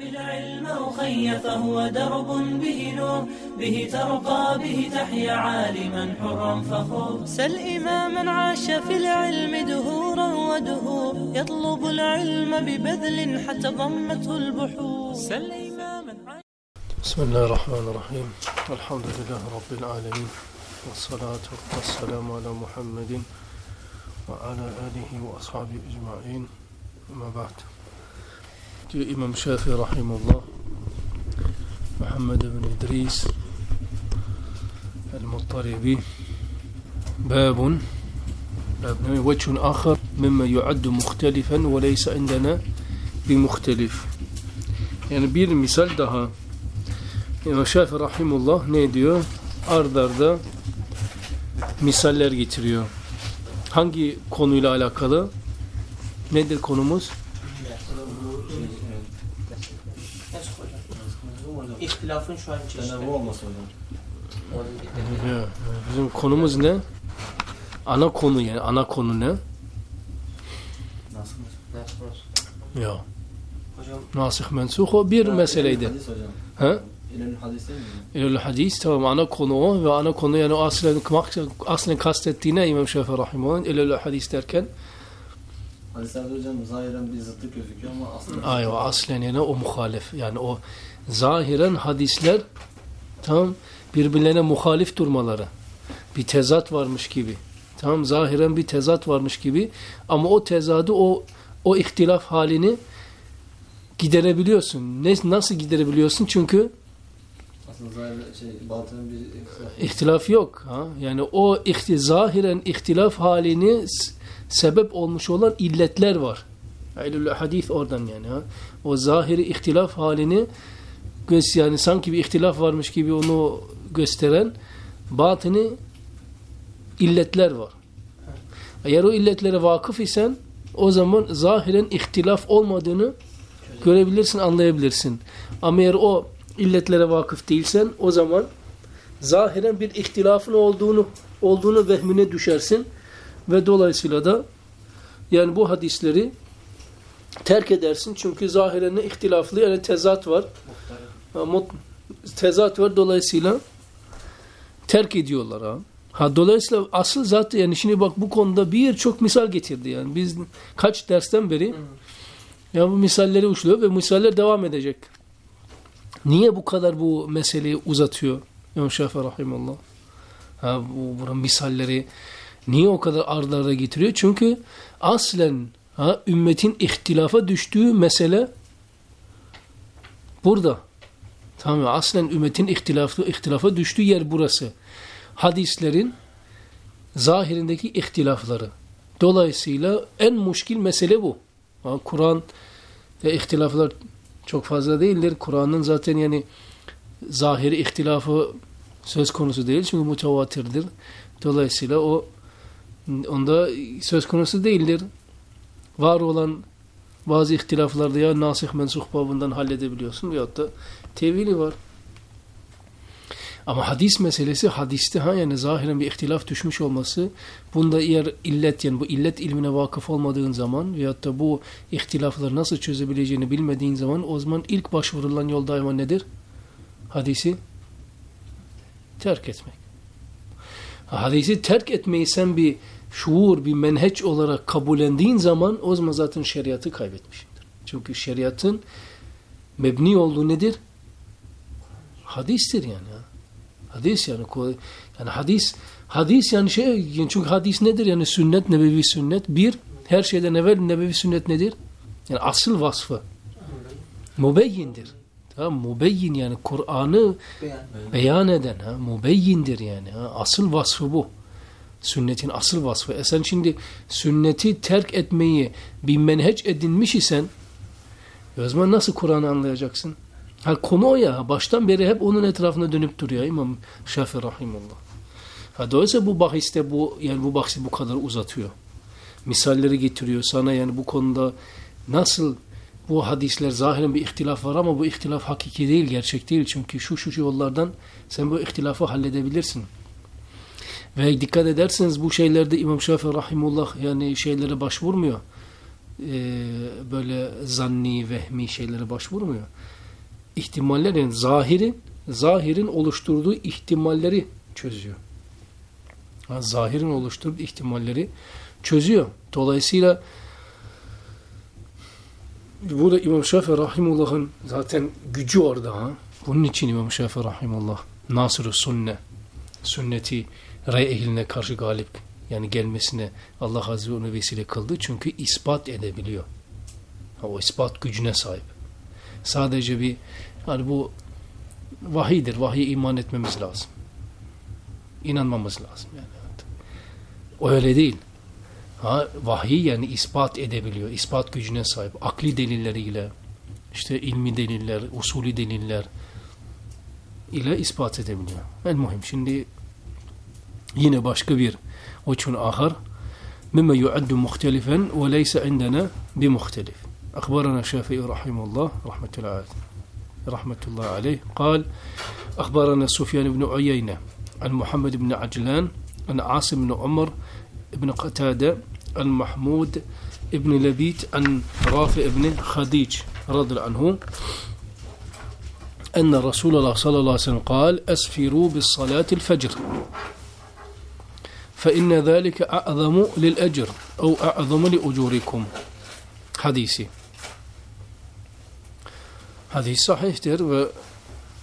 بالعلم أخي فهو درب به نور به ترقى به تحيا عالما حرا فخور. سل إماما عاش في العلم دهورا ودهور يطلب العلم ببذل حتى ضمته البحور. سل إماما عاش بسم الله الرحمن الرحيم. الحمد لله رب العالمين والصلاة والسلام على محمد وعلى آله وأصحابه أجمعين. أما بعد. diyor İmam Şafii Rahimullah Muhammed bin İdris El-Muttaribi Babun وجه آخر مما يعد مختلفا وليس عندنا بمختلف yani bir misal daha İmam Şafii Rahimullah ne diyor? Ard arda misaller getiriyor. Hangi konuyla alakalı? Nedir konumuz? İhtilafın şu an çeşitleri. Bu olmasın hocam. Ya, Bizim konumuz ne? Ana konu yani. Ana konu ne? Nasıl? Ya. Hocam Nasih mensuh o bir meseleydi. Hadis hocam. Ha? İlal hadis değil mi? İlal hadis tamam ana konu o ve ana konu yani aslen aslen kastettiğine İmam Şafii Rahimullah ilal hadis derken Hadislerde hocam zahiren bir zıtlık gözüküyor ama aslında ayva aslen yani o muhalif yani o zahiren hadisler tam birbirlerine muhalif durmaları bir tezat varmış gibi tamam zahiren bir tezat varmış gibi ama o tezadı o o ihtilaf halini giderebiliyorsun. Ne, nasıl giderebiliyorsun? Çünkü şey bir ihtilaf yok. Ha? Yani o ihti, zahiren ihtilaf halini sebep olmuş olan illetler var. Eylül hadis oradan yani. Ha? O zahiri ihtilaf halini yani sanki bir ihtilaf varmış gibi onu gösteren batını illetler var. Eğer o illetlere vakıf isen o zaman zahiren ihtilaf olmadığını görebilirsin, anlayabilirsin. Ama eğer o illetlere vakıf değilsen o zaman zahiren bir ihtilafın olduğunu olduğunu vehmine düşersin ve dolayısıyla da yani bu hadisleri terk edersin çünkü zahiren ne ihtilaflı yani tezat var. Tezat var dolayısıyla terk ediyorlar ha. Ha dolayısıyla asıl zaten yani şimdi bak bu konuda birçok misal getirdi yani biz kaç dersten beri ya bu misalleri uçluyor ve misaller devam edecek. Niye bu kadar bu meseleyi uzatıyor İmam Şafii Rahimullah? Ha, bu, bunun misalleri niye o kadar arda arda getiriyor? Çünkü aslen ha, ümmetin ihtilafa düştüğü mesele burada. Tamam mı? Aslen ümmetin ihtilafı, ihtilafa düştüğü yer burası. Hadislerin zahirindeki ihtilafları. Dolayısıyla en muşkil mesele bu. Kur'an ve ihtilaflar çok fazla değildir. Kur'an'ın zaten yani zahiri ihtilafı söz konusu değil çünkü mutavatirdir. Dolayısıyla o onda söz konusu değildir. Var olan bazı ihtilaflarda ya nasih mensuh babından halledebiliyorsun veyahut da tevili var. Ama hadis meselesi hadiste ha yani zahiren bir ihtilaf düşmüş olması bunda eğer illet yani bu illet ilmine vakıf olmadığın zaman veyahut da bu ihtilafları nasıl çözebileceğini bilmediğin zaman o zaman ilk başvurulan yol daima nedir? Hadisi terk etmek. Hadisi terk etmeyi sen bir şuur, bir menheç olarak kabullendiğin zaman o zaman zaten şeriatı kaybetmişsindir. Çünkü şeriatın mebni olduğu nedir? Hadistir yani. ha. Hadis yani yani hadis hadis yani şey yani çünkü hadis nedir yani sünnet nebevi sünnet bir her şeyden evvel nebevi sünnet nedir? Yani asıl vasfı mubeyyindir. Tamam mubeyyin yani Kur'an'ı beyan. beyan eden ha mubeyyindir yani ha. asıl vasfı bu. Sünnetin asıl vasfı. E sen şimdi sünneti terk etmeyi bir menheç edinmiş isen o zaman nasıl Kur'an'ı anlayacaksın? Ha konu o ya. Baştan beri hep onun etrafında dönüp duruyor İmam Şafii Rahimullah. Ha dolayısıyla bu bahiste bu yani bu bahsi bu kadar uzatıyor. Misalleri getiriyor sana yani bu konuda nasıl bu hadisler zahiren bir ihtilaf var ama bu ihtilaf hakiki değil, gerçek değil. Çünkü şu şu yollardan sen bu ihtilafı halledebilirsin. Ve dikkat ederseniz bu şeylerde İmam Şafii Rahimullah yani şeylere başvurmuyor. e, böyle zanni, vehmi şeylere başvurmuyor. İhtimaller yani zahirin, zahirin oluşturduğu ihtimalleri çözüyor. Ha, zahirin oluşturduğu ihtimalleri çözüyor. Dolayısıyla burada İmam Şafii Rahimullah'ın zaten gücü orada. Ha? Bunun için İmam Şafii Rahimullah Nasır-ı Sünne sünneti rey ehline karşı galip yani gelmesine Allah Azze ve onu vesile kıldı. Çünkü ispat edebiliyor. Ha, o ispat gücüne sahip. Sadece bir yani bu vahidir. Vahiye iman etmemiz lazım. İnanmamız lazım. Yani. O öyle değil. Ha, vahiy yani ispat edebiliyor. İspat gücüne sahip. Akli delilleriyle işte ilmi deliller, usulü deliller ile ispat edebiliyor. En muhim. Şimdi yine başka bir وجه آخر مما يعد مختلفا وليس عندنا بمختلف أخبرنا الشافعي رحمه الله رحمة الله رحمة الله عليه قال أخبرنا سفيان بن عيينة عن محمد بن عجلان عن عاصم بن عمر بن قتادة عن محمود بن لبيت عن رافع بن خديج رضي الله عنه أن رسول الله صلى الله عليه وسلم قال أسفروا بالصلاة الفجر فإن ذلك أعظم للأجر أو أعظم لأجوركم hadisi. Hadis sahihtir ve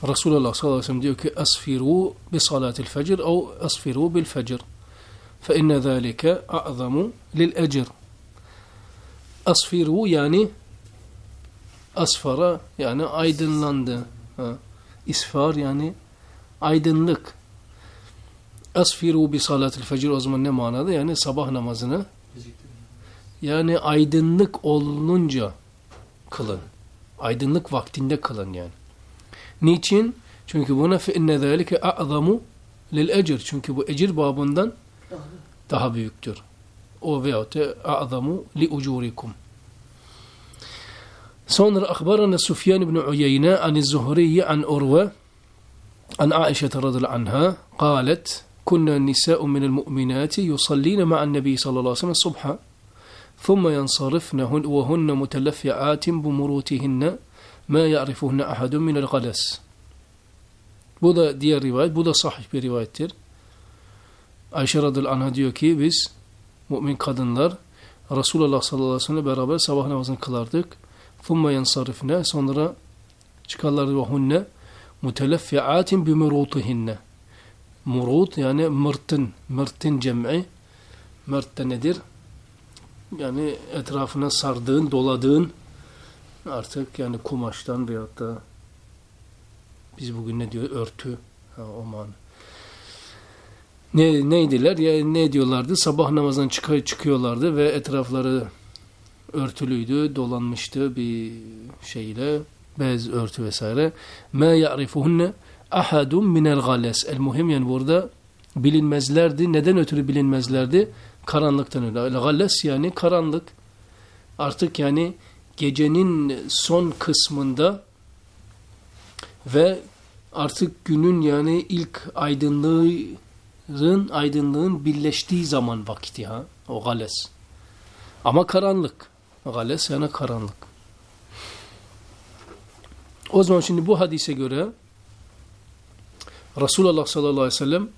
Resulullah sallallahu aleyhi ve sellem diyor ki asfiru bi salatil fecr او asfiru bil fecr. Fe inne zalike a'zamu lil ecr. Asfiru yani asfara yani aydınlandı. Ha. İsfar yani aydınlık. Asfiru bi salatil fecr o zaman ne manada? Yani sabah namazını yani aydınlık olununca kılın. Aydınlık vaktinde kılın yani. Niçin? Çünkü buna fe inne zâlike a'zamu lil ecr. Çünkü bu ecir babından daha büyüktür. O veyahut da a'zamu li ucurikum. Sonra akbarana Sufyan ibn Uyeyne an Zuhriye an Urve an Aişe radıyallahu anha قالت كنا النساء من المؤمنات يصلين مع النبي صلى الله عليه وسلم الصبح ثم ينصرفن وهن متلفعات بمروتهن ما يعرفهن أحد من الغلس Bu da diğer rivayet. Bu da sahih bir rivayettir. Ayşe radıyallahu anh'a diyor ki biz mümin kadınlar Resulullah sallallahu aleyhi ve sellem beraber sabah namazını kılardık. ثُمَّ يَنْصَرِفْنَا Sonra çıkarlardı ve hunne muteleffiatin bimurutuhinne. Murut yani mırtın. Mırtın cem'i. Mırt da nedir? Yani etrafına sardığın, doladığın artık yani kumaştan veyahut da biz bugün ne diyor? Örtü. Ha, o. Ne, neydiler? Ya ne diyorlardı? Sabah namazdan çık çıkıyorlardı ve etrafları örtülüydü, dolanmıştı bir şeyle, bez örtü vesaire. Ma ya'rifuhunne ahadun minel gales. El muhim yani burada bilinmezlerdi. Neden ötürü bilinmezlerdi? Karanlıktan öyle. Gales yani karanlık. Artık yani gecenin son kısmında ve artık günün yani ilk aydınlığın aydınlığın birleştiği zaman vakti ha o gales. Ama karanlık. Gales yani karanlık. O zaman şimdi bu hadise göre Resulullah sallallahu aleyhi ve sellem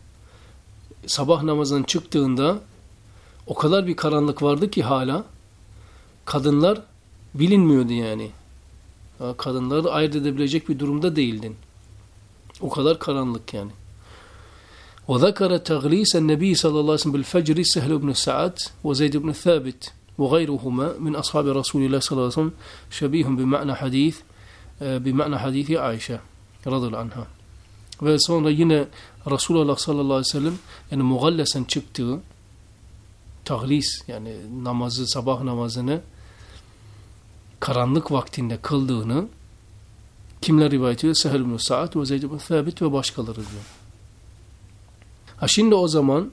sabah namazından çıktığında o kadar bir karanlık vardı ki hala kadınlar bilinmiyordu yani. Kadınları ayırt edebilecek bir durumda değildin. O kadar karanlık yani. وذكر تغليس النبي صلى الله عليه وسلم بالفجر سهل بن سعد وزيد بن ثابت وغيرهما من أصحاب رسول الله صلى الله عليه وسلم شبيه بمعنى حديث بمعنى حديث عائشة رضي الله عنها ve sonra yine Resulullah sallallahu aleyhi ve sellem yani mugallesen çıktığı tahlis yani namazı sabah namazını karanlık vaktinde kıldığını kimler rivayet ediyor? Sehl ibn Sa'd ve Zeyd ibn Thabit ve başkaları diyor. Ha şimdi o zaman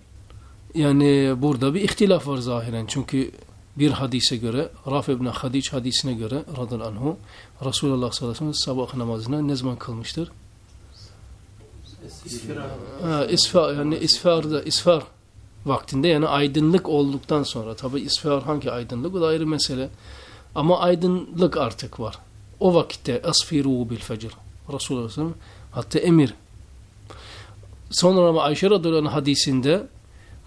yani burada bir ihtilaf var zahiren. Çünkü bir hadise göre Rafi ibn Hadic hadisine göre radıyallahu anhu Resulullah sallallahu aleyhi ve sellem sabah namazını ne zaman kılmıştır? Ha, isfar yani isfarda isfar vaktinde yani aydınlık olduktan sonra tabi isfar hangi aydınlık o da ayrı mesele. Ama aydınlık artık var. O vakitte asfiru bil fecr. Resulullah sallallahu hatta emir. Sonra ama Ayşe radıyallahu hadisinde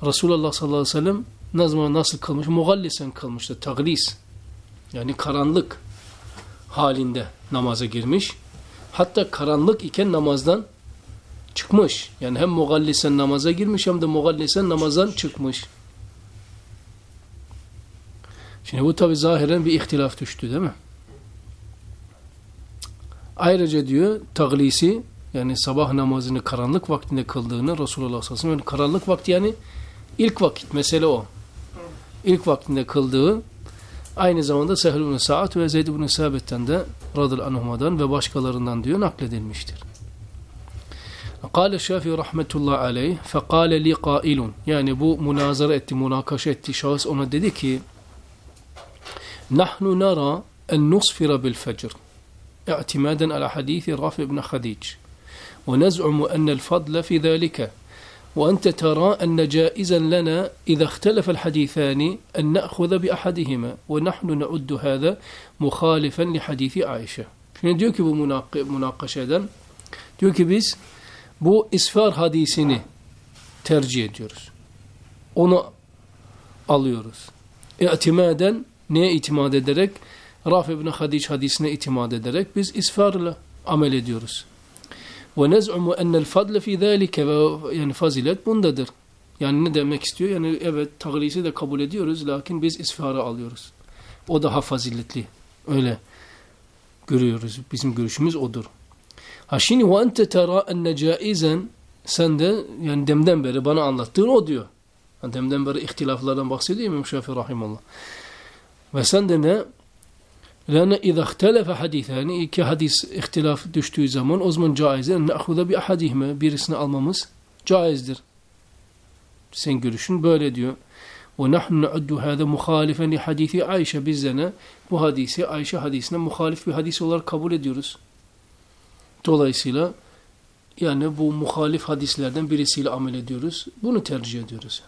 Resulullah sallallahu aleyhi ve sellem zaman nasıl kılmış? Mugallisen kılmıştı. Taglis. Yani karanlık halinde namaza girmiş. Hatta karanlık iken namazdan çıkmış. Yani hem mugallisen namaza girmiş hem de mugallisen namazdan çıkmış. Şimdi bu tabi zahiren bir ihtilaf düştü değil mi? Ayrıca diyor taglisi yani sabah namazını karanlık vaktinde kıldığını Resulullah sallallahu aleyhi ve sellem karanlık vakti yani ilk vakit mesele o. İlk vaktinde kıldığı aynı zamanda Sehl ibn Sa'd ve Zeyd ibn Sabit'ten de radıyallahu anhuma'dan ve başkalarından diyor nakledilmiştir. قال الشافعي رحمة الله عليه فقال لي قائل yani bu münazara etti, münakaşa etti ona dedi ki نحن نرى أن نصفر بالفجر اعتمادا على حديث رافع بن خديج ونزعم أن الفضل في ذلك وأنت ترى أن جائزا لنا إذا اختلف الحديثان أن نأخذ بأحدهما ونحن نعد هذا مخالفا لحديث عائشة. Şimdi diyor ki bu münakaşeden diyor ki biz bu isfar hadisini tercih ediyoruz. Onu alıyoruz. İtimaden neye itimat ederek? Rafi ibn Hadic hadisine itimat ederek biz isfarla amel ediyoruz. Ve nez'umu ennel fadle fi zâlike ve yani fazilet bundadır. Yani ne demek istiyor? Yani evet taglisi de kabul ediyoruz lakin biz isfarı alıyoruz. O daha faziletli. Öyle görüyoruz. Bizim görüşümüz odur. Ha şimdi ve ente tera enne caizen sen de yani demden beri bana anlattığın o diyor. Yani demden beri ihtilaflardan bahsediyor İmam Şafii rahimallah. Ve sen de ne? Lâne izâ ihtelefe hadîthâni iki hadis ihtilaf düştüğü zaman o zaman caizdir. Ne'huda bi ahadihime birisini almamız caizdir. Sen görüşün böyle diyor. Ve nahnu ne'uddu hâze muhalifen li hadithi Ayşe biz de? Bu hadisi Ayşe hadisine muhalif bir hadis olarak kabul ediyoruz. Dolayısıyla yani bu muhalif hadislerden birisiyle amel ediyoruz. Bunu tercih ediyoruz.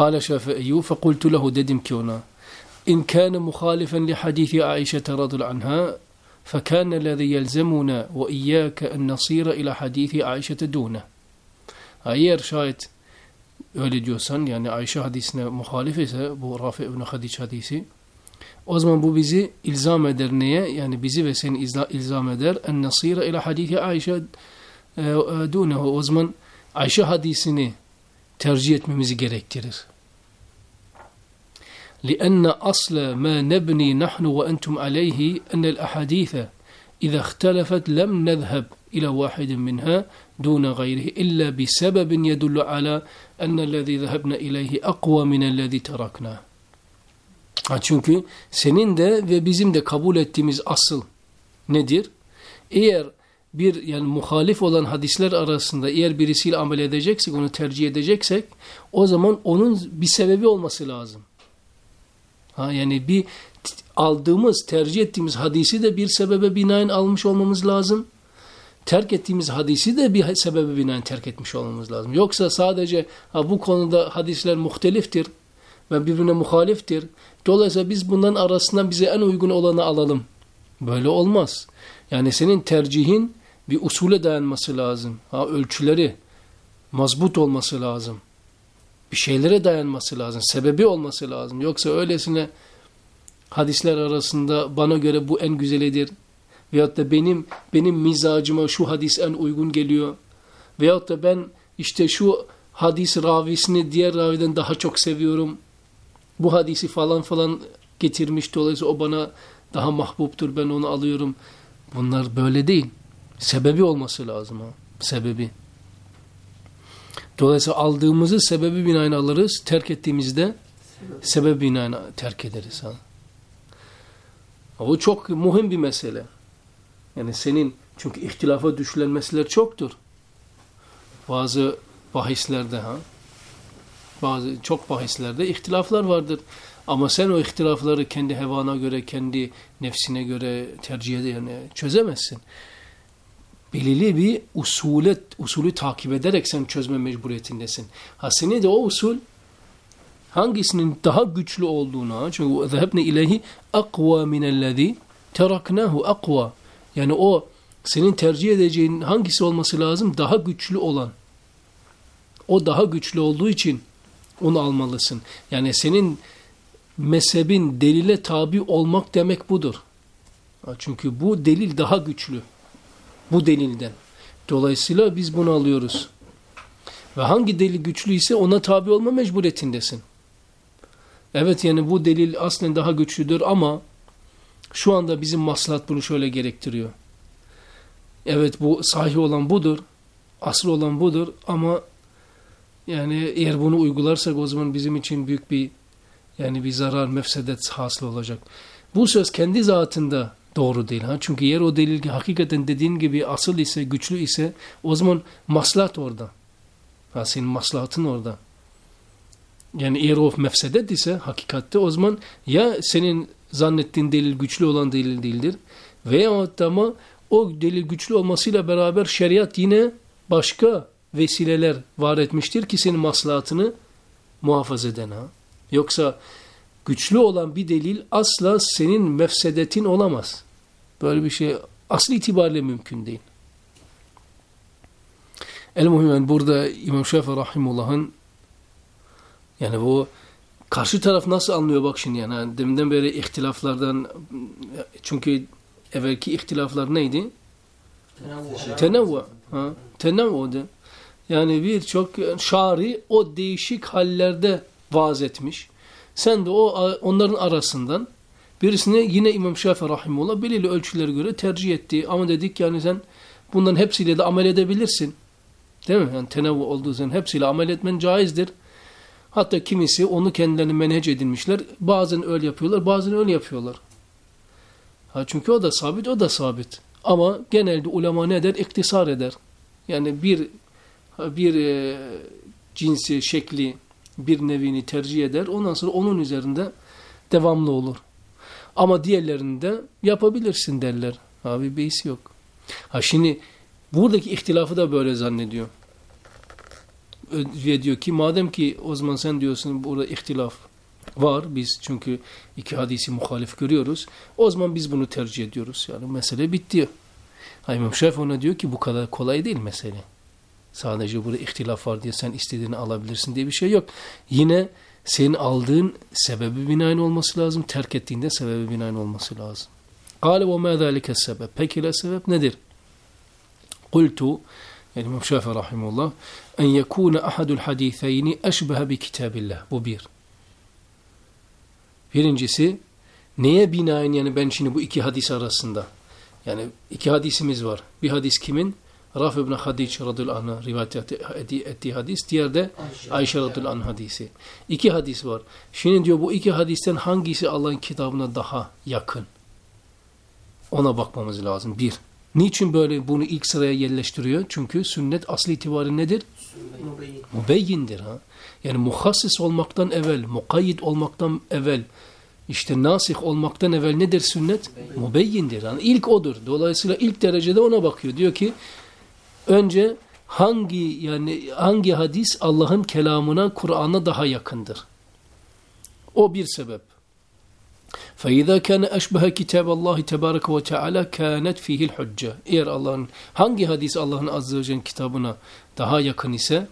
قال شافعي فقلت له dedim ki ona إن كان مخالفا لحديث عائشة رضي الله عنها فكان الذي يلزمنا وإياك أن نصير إلى حديث عائشة دونه eğer şayet öyle diyorsan yani Ayşe hadisine muhalif ise bu Rafi ibn Hadiç hadisi o zaman bu bizi ilzam eder neye? Yani bizi ve seni ilzam eder en nasira ila hadithi Ayşe dunehu o zaman Ayşe hadisini tercih etmemizi gerektirir. لأن أصل ما نبني نحن وأنتم عليه أن الأحاديث إذا اختلفت لم نذهب إلى واحد منها دون غيره إلا بسبب يدل على أن الذي ذهبنا إليه أقوى من الذي تركناه Çünkü senin de ve bizim de kabul ettiğimiz asıl nedir? Eğer bir yani muhalif olan hadisler arasında eğer birisiyle amel edeceksek, onu tercih edeceksek o zaman onun bir sebebi olması lazım. Ha, yani bir aldığımız, tercih ettiğimiz hadisi de bir sebebe binaen almış olmamız lazım. Terk ettiğimiz hadisi de bir sebebe binaen terk etmiş olmamız lazım. Yoksa sadece ha, bu konuda hadisler muhteliftir ve birbirine muhaliftir. Dolayısıyla biz bunların arasından bize en uygun olanı alalım. Böyle olmaz. Yani senin tercihin bir usule dayanması lazım. Ha, ölçüleri mazbut olması lazım. Bir şeylere dayanması lazım. Sebebi olması lazım. Yoksa öylesine hadisler arasında bana göre bu en güzelidir. Veyahut da benim benim mizacıma şu hadis en uygun geliyor. Veyahut da ben işte şu hadis ravisini diğer raviden daha çok seviyorum. Bu hadisi falan falan getirmiş. Dolayısıyla o bana daha mahbuptur. Ben onu alıyorum. Bunlar böyle değil. Sebebi olması lazım ha. Sebebi. Dolayısıyla aldığımızı sebebi binaen alırız. Terk ettiğimizde sebebi binaen terk ederiz. Ha. Bu çok mühim bir mesele. Yani senin çünkü ihtilafa düşülen meseleler çoktur. Bazı bahislerde ha. Bazı çok bahislerde ihtilaflar vardır. Ama sen o ihtilafları kendi hevana göre, kendi nefsine göre tercih yani çözemezsin. Belirli bir usulet, usulü takip ederek sen çözme mecburiyetindesin. Ha seni de o usul hangisinin daha güçlü olduğuna çünkü zehebne ilehi akva minellezi teraknahu akva yani o senin tercih edeceğin hangisi olması lazım? Daha güçlü olan. O daha güçlü olduğu için onu almalısın. Yani senin mezhebin delile tabi olmak demek budur. Çünkü bu delil daha güçlü. Bu delilden. Dolayısıyla biz bunu alıyoruz. Ve hangi delil güçlüyse ona tabi olma mecburiyetindesin. Evet yani bu delil aslında daha güçlüdür ama şu anda bizim maslahat bunu şöyle gerektiriyor. Evet bu sahih olan budur. Asıl olan budur ama yani eğer bunu uygularsak o zaman bizim için büyük bir yani bir zarar, mefsedet hasıl olacak. Bu söz kendi zatında doğru değil. Ha? Çünkü eğer o delil hakikaten dediğin gibi asıl ise, güçlü ise o zaman maslahat orada. Ha, senin maslahatın orada. Yani eğer o mefsedet ise hakikatte o zaman ya senin zannettiğin delil güçlü olan delil değildir veya ama o delil güçlü olmasıyla beraber şeriat yine başka vesileler var etmiştir ki senin maslahatını muhafaza eden ha. Yoksa güçlü olan bir delil asla senin mefsedetin olamaz. Böyle bir şey aslı itibariyle mümkün değil. El muhimen burada İmam Şafii Rahimullah'ın yani bu karşı taraf nasıl anlıyor bak şimdi yani deminden beri ihtilaflardan çünkü evvelki ihtilaflar neydi? Tenevvu. Ha, tenevvu'du. Yani birçok şari o değişik hallerde vaaz etmiş. Sen de o onların arasından birisine yine İmam Şafii Rahimullah belirli ölçülere göre tercih etti. Ama dedik yani sen bunların hepsiyle de amel edebilirsin. Değil mi? Yani tenevvu olduğu zaman hepsiyle amel etmen caizdir. Hatta kimisi onu kendilerine menhec edinmişler. Bazen öyle yapıyorlar, bazen öyle yapıyorlar. Ha çünkü o da sabit, o da sabit. Ama genelde ulema ne der? İktisar eder. Yani bir bir e, cinsi, şekli, bir nevini tercih eder. Ondan sonra onun üzerinde devamlı olur. Ama diğerlerinde yapabilirsin derler. Abi beis yok. Ha şimdi buradaki ihtilafı da böyle zannediyor. Ve diyor ki madem ki o zaman sen diyorsun burada ihtilaf var. Biz çünkü iki hadisi muhalif görüyoruz. O zaman biz bunu tercih ediyoruz. Yani mesele bitti. Ha, İmam Şafii ona diyor ki bu kadar kolay değil mesele. Sadece burada ihtilaf var diye sen istediğini alabilirsin diye bir şey yok. Yine senin aldığın sebebi binaen olması lazım. Terk ettiğinde sebebi binaen olması lazım. Kale ve mâ zâlike. Peki la sebep nedir? Kultu yani İmam Şafii rahimullah en yekûne ahadul hadîtheyni eşbehe bi kitabillah. Bu bir. Birincisi neye binaen yani ben şimdi bu iki hadis arasında yani iki hadisimiz var. Bir hadis kimin? Raf ibn Hadic radıyallahu anh rivayet ettiği hadis. Diğer de Ayşe radıyallahu anh hadisi. İki hadis var. Şimdi diyor bu iki hadisten hangisi Allah'ın kitabına daha yakın? Ona bakmamız lazım. Bir. Niçin böyle bunu ilk sıraya yerleştiriyor? Çünkü sünnet asli itibari nedir? Mubeyyindir. Ha? Yani muhassis olmaktan evvel, mukayyid olmaktan evvel, işte nasih olmaktan evvel nedir sünnet? Mubeyyindir. Yani ilk odur. Dolayısıyla ilk derecede ona bakıyor. Diyor ki önce hangi yani hangi hadis Allah'ın kelamına, Kur'an'a daha yakındır? O bir sebep. فَاِذَا كَانَ اَشْبَهَ كِتَابَ اللّٰهِ تَبَارَكَ وَتَعَالَى كَانَتْ ف۪يهِ الْحُجَّةِ Eğer Allah'ın hangi hadis Allah'ın azze ve celle'nin kitabına daha yakın ise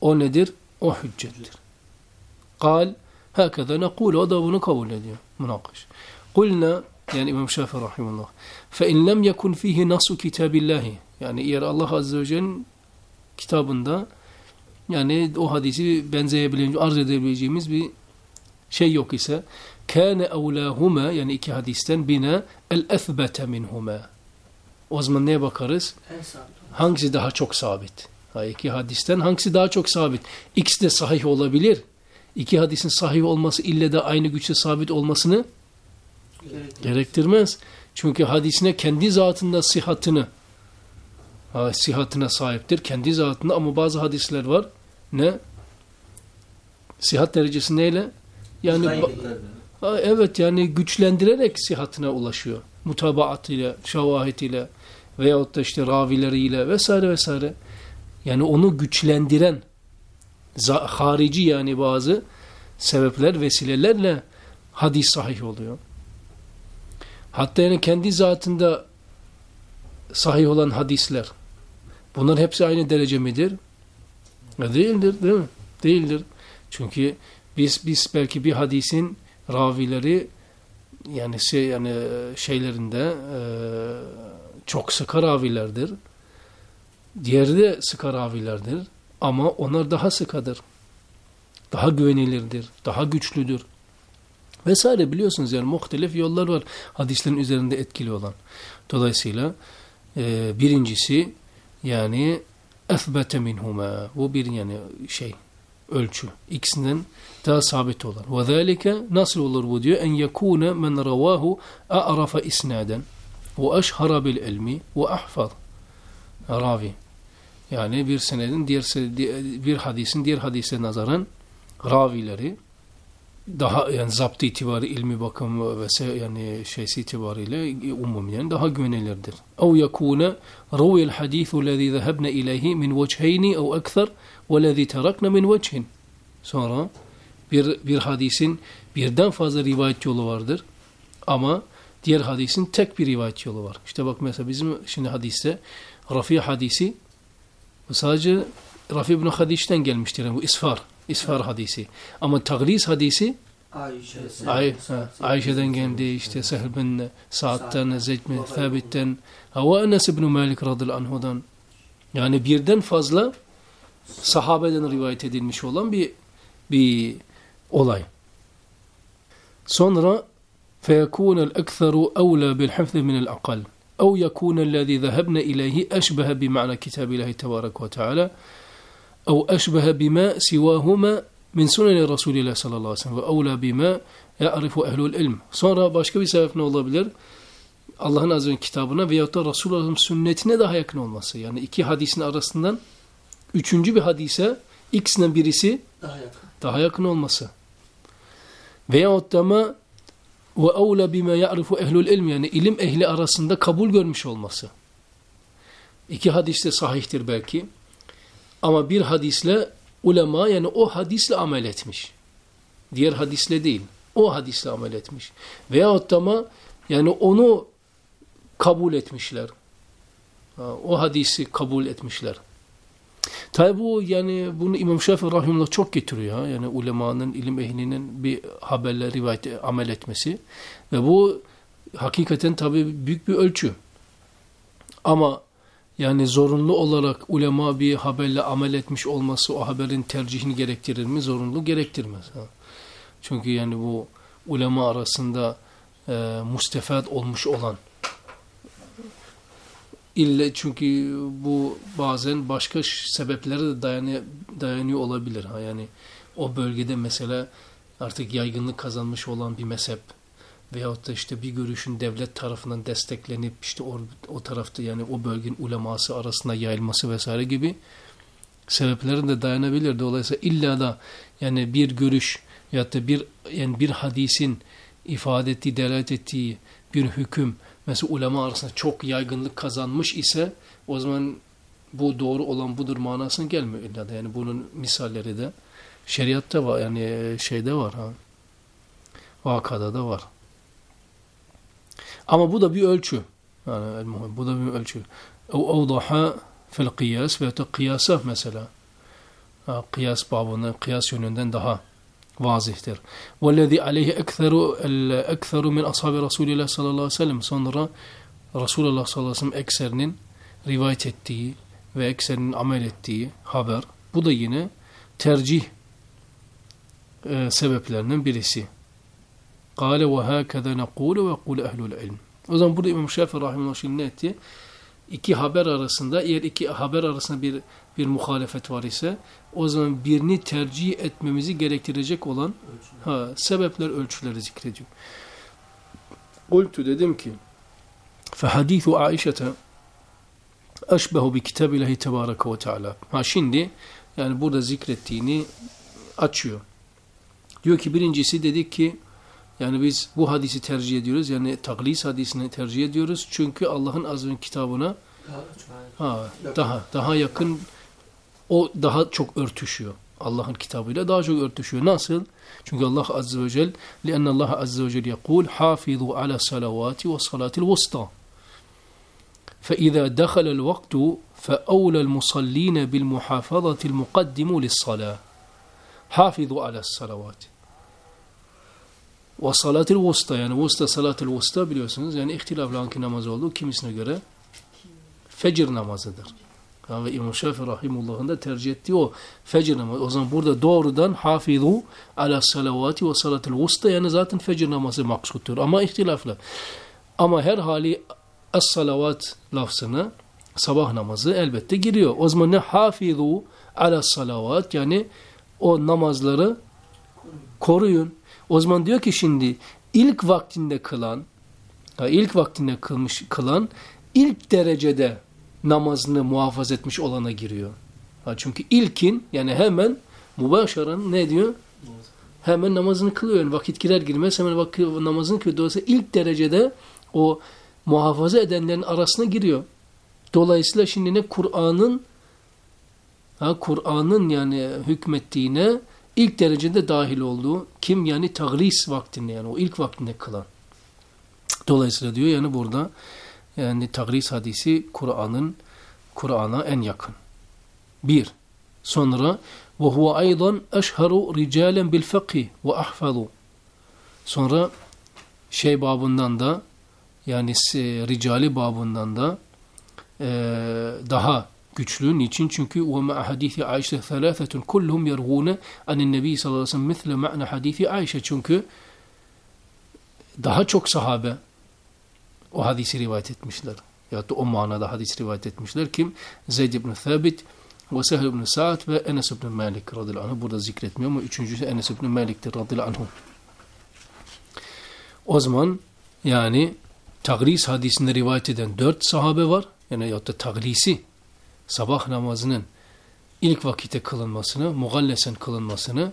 o nedir? O hüccettir. Kal Hakeza nekul o da bunu kabul ediyor. Münakaş. Kulna yani İmam Şafii rahimullah. Fe in lem yekun fihi nasu kitabillahi. yani eğer Allah azze ve celle'nin kitabında yani o hadisi benzeyebileceğimiz, arz edebileceğimiz bir şey yok ise kâne evlâhuma yani iki hadisten bina el ethbete minhuma. O zaman neye bakarız? Hangisi daha çok sabit? Ha, iki hadisten hangisi daha çok sabit? İkisi de sahih olabilir iki hadisin sahih olması ille de aynı güçte sabit olmasını gerektirmez. gerektirmez. Çünkü hadisine kendi zatında sihatını ha, sihatına sahiptir. Kendi zatında ama bazı hadisler var. Ne? Sihat derecesi neyle? Yani ha, evet yani güçlendirerek sihatına ulaşıyor. Mutabaat ile, şavahit ile veyahut da işte ravileriyle vesaire vesaire. Yani onu güçlendiren harici yani bazı sebepler, vesilelerle hadis sahih oluyor. Hatta yani kendi zatında sahih olan hadisler. Bunlar hepsi aynı derece midir? Değildir değil mi? Değildir. Çünkü biz biz belki bir hadisin ravileri yani şey yani şeylerinde e, çok sıkı ravilerdir. Diğeri de sıkı ravilerdir. Ama onlar daha sıkadır. Daha güvenilirdir. Daha güçlüdür. Vesaire biliyorsunuz yani muhtelif yollar var hadislerin üzerinde etkili olan. Dolayısıyla e, birincisi yani efbete minhuma. Bu bir yani şey ölçü. İkisinden daha sabit olan. Ve zâlike nasıl olur bu diyor? En yekûne men ravâhu a'rafa isnaden ve eşhara bil ilmi ve ahfaz. Ravi. Yani bir senedin diğer bir hadisin diğer hadise nazaran ravileri daha yani zapt itibarı ilmi bakım ve yani şeysi itibariyle umumiyen daha güvenilirdir. Ev yekûne raviyel hadîthu lezî zehebne ileyhi min vecheyni ev ekser ve lezî terakne min vechhin. Sonra bir, bir hadisin birden fazla rivayet yolu vardır. Ama diğer hadisin tek bir rivayet yolu var. İşte bak mesela bizim şimdi hadiste Rafi hadisi sadece Rafi ibn Hadiş'ten gelmiştir. Yani bu isfar. İsfar hadisi. Ama taglis hadisi Ayşe. Ayşe'den geldi işte Sehl bin Sa'd'den, Zeyd bin Thabit'ten ve Enes ibn Malik radıyallahu anhu'dan. Yani birden fazla sahabeden rivayet edilmiş olan bir bir olay. Sonra فيكون الأكثر أولى بالحفظ من الأقل أو يكون الذي ذهبنا إليه أشبه بمعنى كتاب الله تبارك وتعالى أو أشبه بما سواهما min suneni Resulillah sallallahu aleyhi ve sellem ve evla bima ya'rifu ehlul ilm. Sonra başka bir sebep ne olabilir? Allah'ın azze kitabına veyahut da Resulullah'ın sünnetine daha yakın olması. Yani iki hadisin arasından üçüncü bir hadise ikisinden birisi Daha yakın. daha yakın olması. Veyahut da ma ve evla bima ya'rifu ehlul ilm yani ilim ehli arasında kabul görmüş olması. İki hadis de sahihtir belki. Ama bir hadisle ulema yani o hadisle amel etmiş. Diğer hadisle değil. O hadisle amel etmiş. Veyahut da ma yani onu kabul etmişler. o hadisi kabul etmişler. Tabi bu yani bunu İmam Şafii Rahimullah çok getiriyor. Yani ulemanın, ilim ehlinin bir haberle rivayet amel etmesi. Ve bu hakikaten tabi büyük bir ölçü. Ama yani zorunlu olarak ulema bir haberle amel etmiş olması o haberin tercihini gerektirir mi? Zorunlu gerektirmez. Ha? Çünkü yani bu ulema arasında e, mustefat olmuş olan ille çünkü bu bazen başka sebeplere de dayanıyor, dayanıyor olabilir. Ha? Yani o bölgede mesela artık yaygınlık kazanmış olan bir mezhep veyahut da işte bir görüşün devlet tarafından desteklenip işte o, o tarafta yani o bölgenin uleması arasında yayılması vesaire gibi sebeplerin de dayanabilir. Dolayısıyla illa da yani bir görüş ya da bir yani bir hadisin ifade ettiği, delalet ettiği bir hüküm mesela ulema arasında çok yaygınlık kazanmış ise o zaman bu doğru olan budur manasına gelmiyor illa da. Yani bunun misalleri de şeriatta var yani şeyde var ha. Vakada da var. Ama bu da bir ölçü. Yani bu da bir ölçü. Ev evdaha fil kıyas ve de kıyasa mesela. Kıyas babını, kıyas yönünden daha vazihtir. Vellezî aleyhi ekseru, ekseru min ashabi Resulillah sallallahu aleyhi ve sellem. Sonra Resulullah sallallahu aleyhi ve sellem ekserinin rivayet ettiği ve ekserinin amel ettiği haber. Bu da yine tercih e, sebeplerinin birisi. Kale ve hâkeze nekûle ve kûle ehlul ilm. O zaman burada İmam Şafii Rahimullah şimdi ne etti? İki haber arasında, eğer iki haber arasında bir bir muhalefet var ise o zaman birini tercih etmemizi gerektirecek olan ha, sebepler, ölçüleri zikrediyor. Kultu dedim ki فَحَد۪يثُ عَائِشَةَ اَشْبَهُ بِكِتَابِ اللّٰهِ تَبَارَكَ وَتَعَالَى Ha şimdi yani burada zikrettiğini açıyor. Diyor ki birincisi dedik ki yani biz bu hadisi tercih ediyoruz. Yani taklis hadisini tercih ediyoruz. Çünkü Allah'ın azmin kitabına ha, daha daha yakın o daha çok örtüşüyor. Allah'ın kitabıyla daha çok örtüşüyor. Nasıl? Çünkü Allah Azze ve Celle لأن الله Azze ve Celle يقول حافظوا على الصلوات والصلاة الوسطى فإذا دخل الوقت فأولى المصلين بالمحافظة المقدم للصلاة حافظوا على الصلوات ve salatil vusta yani vusta salatil vusta biliyorsunuz yani ihtilaflı hangi namaz olduğu kimisine göre fecir namazıdır. Ha, ve İmam Şafii Rahimullah'ın da tercih ettiği o fecir namazı. O zaman burada doğrudan hafizu ala salavati ve salatil vusta yani zaten fecir namazı maksuttur. Ama ihtilaflı. Ama her hali as-salavat lafzına sabah namazı elbette giriyor. O zaman ne hafizu ala salavat yani o namazları koruyun. O zaman diyor ki şimdi ilk vaktinde kılan, ilk vaktinde kılmış kılan ilk derecede namazını muhafaza etmiş olana giriyor. Ha, çünkü ilkin yani hemen mübaşaran ne diyor? Hemen namazını kılıyor. Yani vakit girer girmez hemen vakit, namazını kılıyor. Dolayısıyla ilk derecede o muhafaza edenlerin arasına giriyor. Dolayısıyla şimdi ne Kur'an'ın Kur'an'ın yani hükmettiğine ilk derecede dahil olduğu kim yani tagris vaktinde yani o ilk vaktinde kılan. Dolayısıyla diyor yani burada yani tagris hadisi Kur'an'ın Kur'an'a en yakın. Bir. Sonra ve huve aydan eşheru ricalen bil fakih ve ahfazu. Sonra şey babından da yani ricali babından da e, daha güçlü. Niçin? Çünkü ve ma hadisi Ayşe thalâfetun kulluhum yergûne anin nebi sallallahu aleyhi ve sellem mithle ma'na hadisi Ayşe. Çünkü daha çok sahabe o hadisi rivayet etmişler. Ya da o manada hadis rivayet etmişler. Kim? Zeyd ibn Thabit ve Sehl ibn Sa'd ve Enes ibn Malik radıyallahu anh. Burada zikretmiyor ama üçüncüsü Enes ibn Malik'tir radıyallahu anh. O zaman yani tagris hadisinde rivayet eden dört sahabe var. Yani ya da taglisi sabah namazının ilk vakitte kılınmasını, mugallesen kılınmasını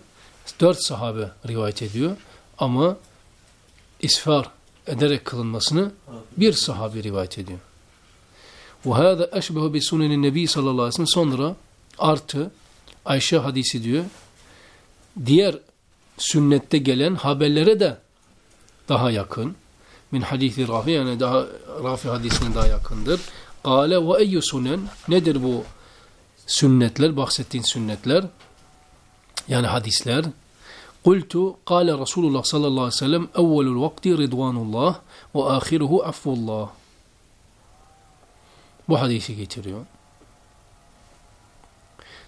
dört sahabe rivayet ediyor. Ama isfar ederek kılınmasını bir sahabe rivayet ediyor. وَهَذَا أَشْبَهُ بِسُنَنِ النَّبِي sallallahu aleyhi ve sellem sonra artı Ayşe hadisi diyor. Diğer sünnette gelen haberlere de daha yakın. Min hadisi Rafi yani daha Rafi hadisine daha yakındır. Kale ve eyyü sunen nedir bu sünnetler bahsettiğin sünnetler yani hadisler Kultu kale Resulullah sallallahu aleyhi ve sellem evvelul vakti ridvanullah ve ahiruhu affullah bu hadisi getiriyor.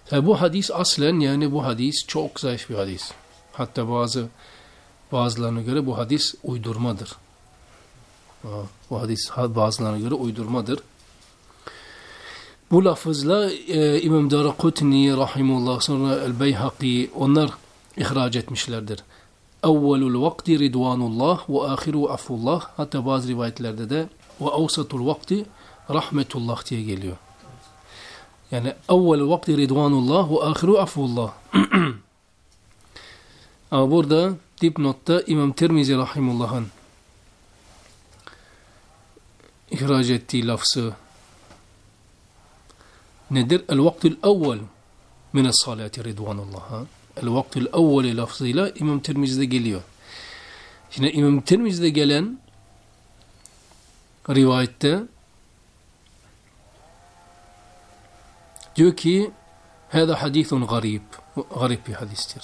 Tabi bu hadis aslen yani bu hadis çok zayıf bir hadis. Hatta bazı bazılarına göre bu hadis uydurmadır. Bu hadis bazılarına göre uydurmadır. Bu lafızla e, İmam Darakutni rahimullah sonra El-Beyhaki onlar ihraç etmişlerdir. Evvelul vakti ridvanullah ve ahiru affullah. Hatta bazı rivayetlerde de ve avsatul vakti rahmetullah diye geliyor. Yani evvelul vakti ridvanullah ve ahiru affullah. Ama burada dipnotta İmam Tirmizi rahimullah'ın ihraç ettiği lafzı ندر الوقت الأول من الصلاة رضوان الله. الوقت الأول لفظي لا إمام ترمز ذا قليو هنا إمام ترمز ذا قلن رواية جوكي هذا حديث غريب غريب في حديث تير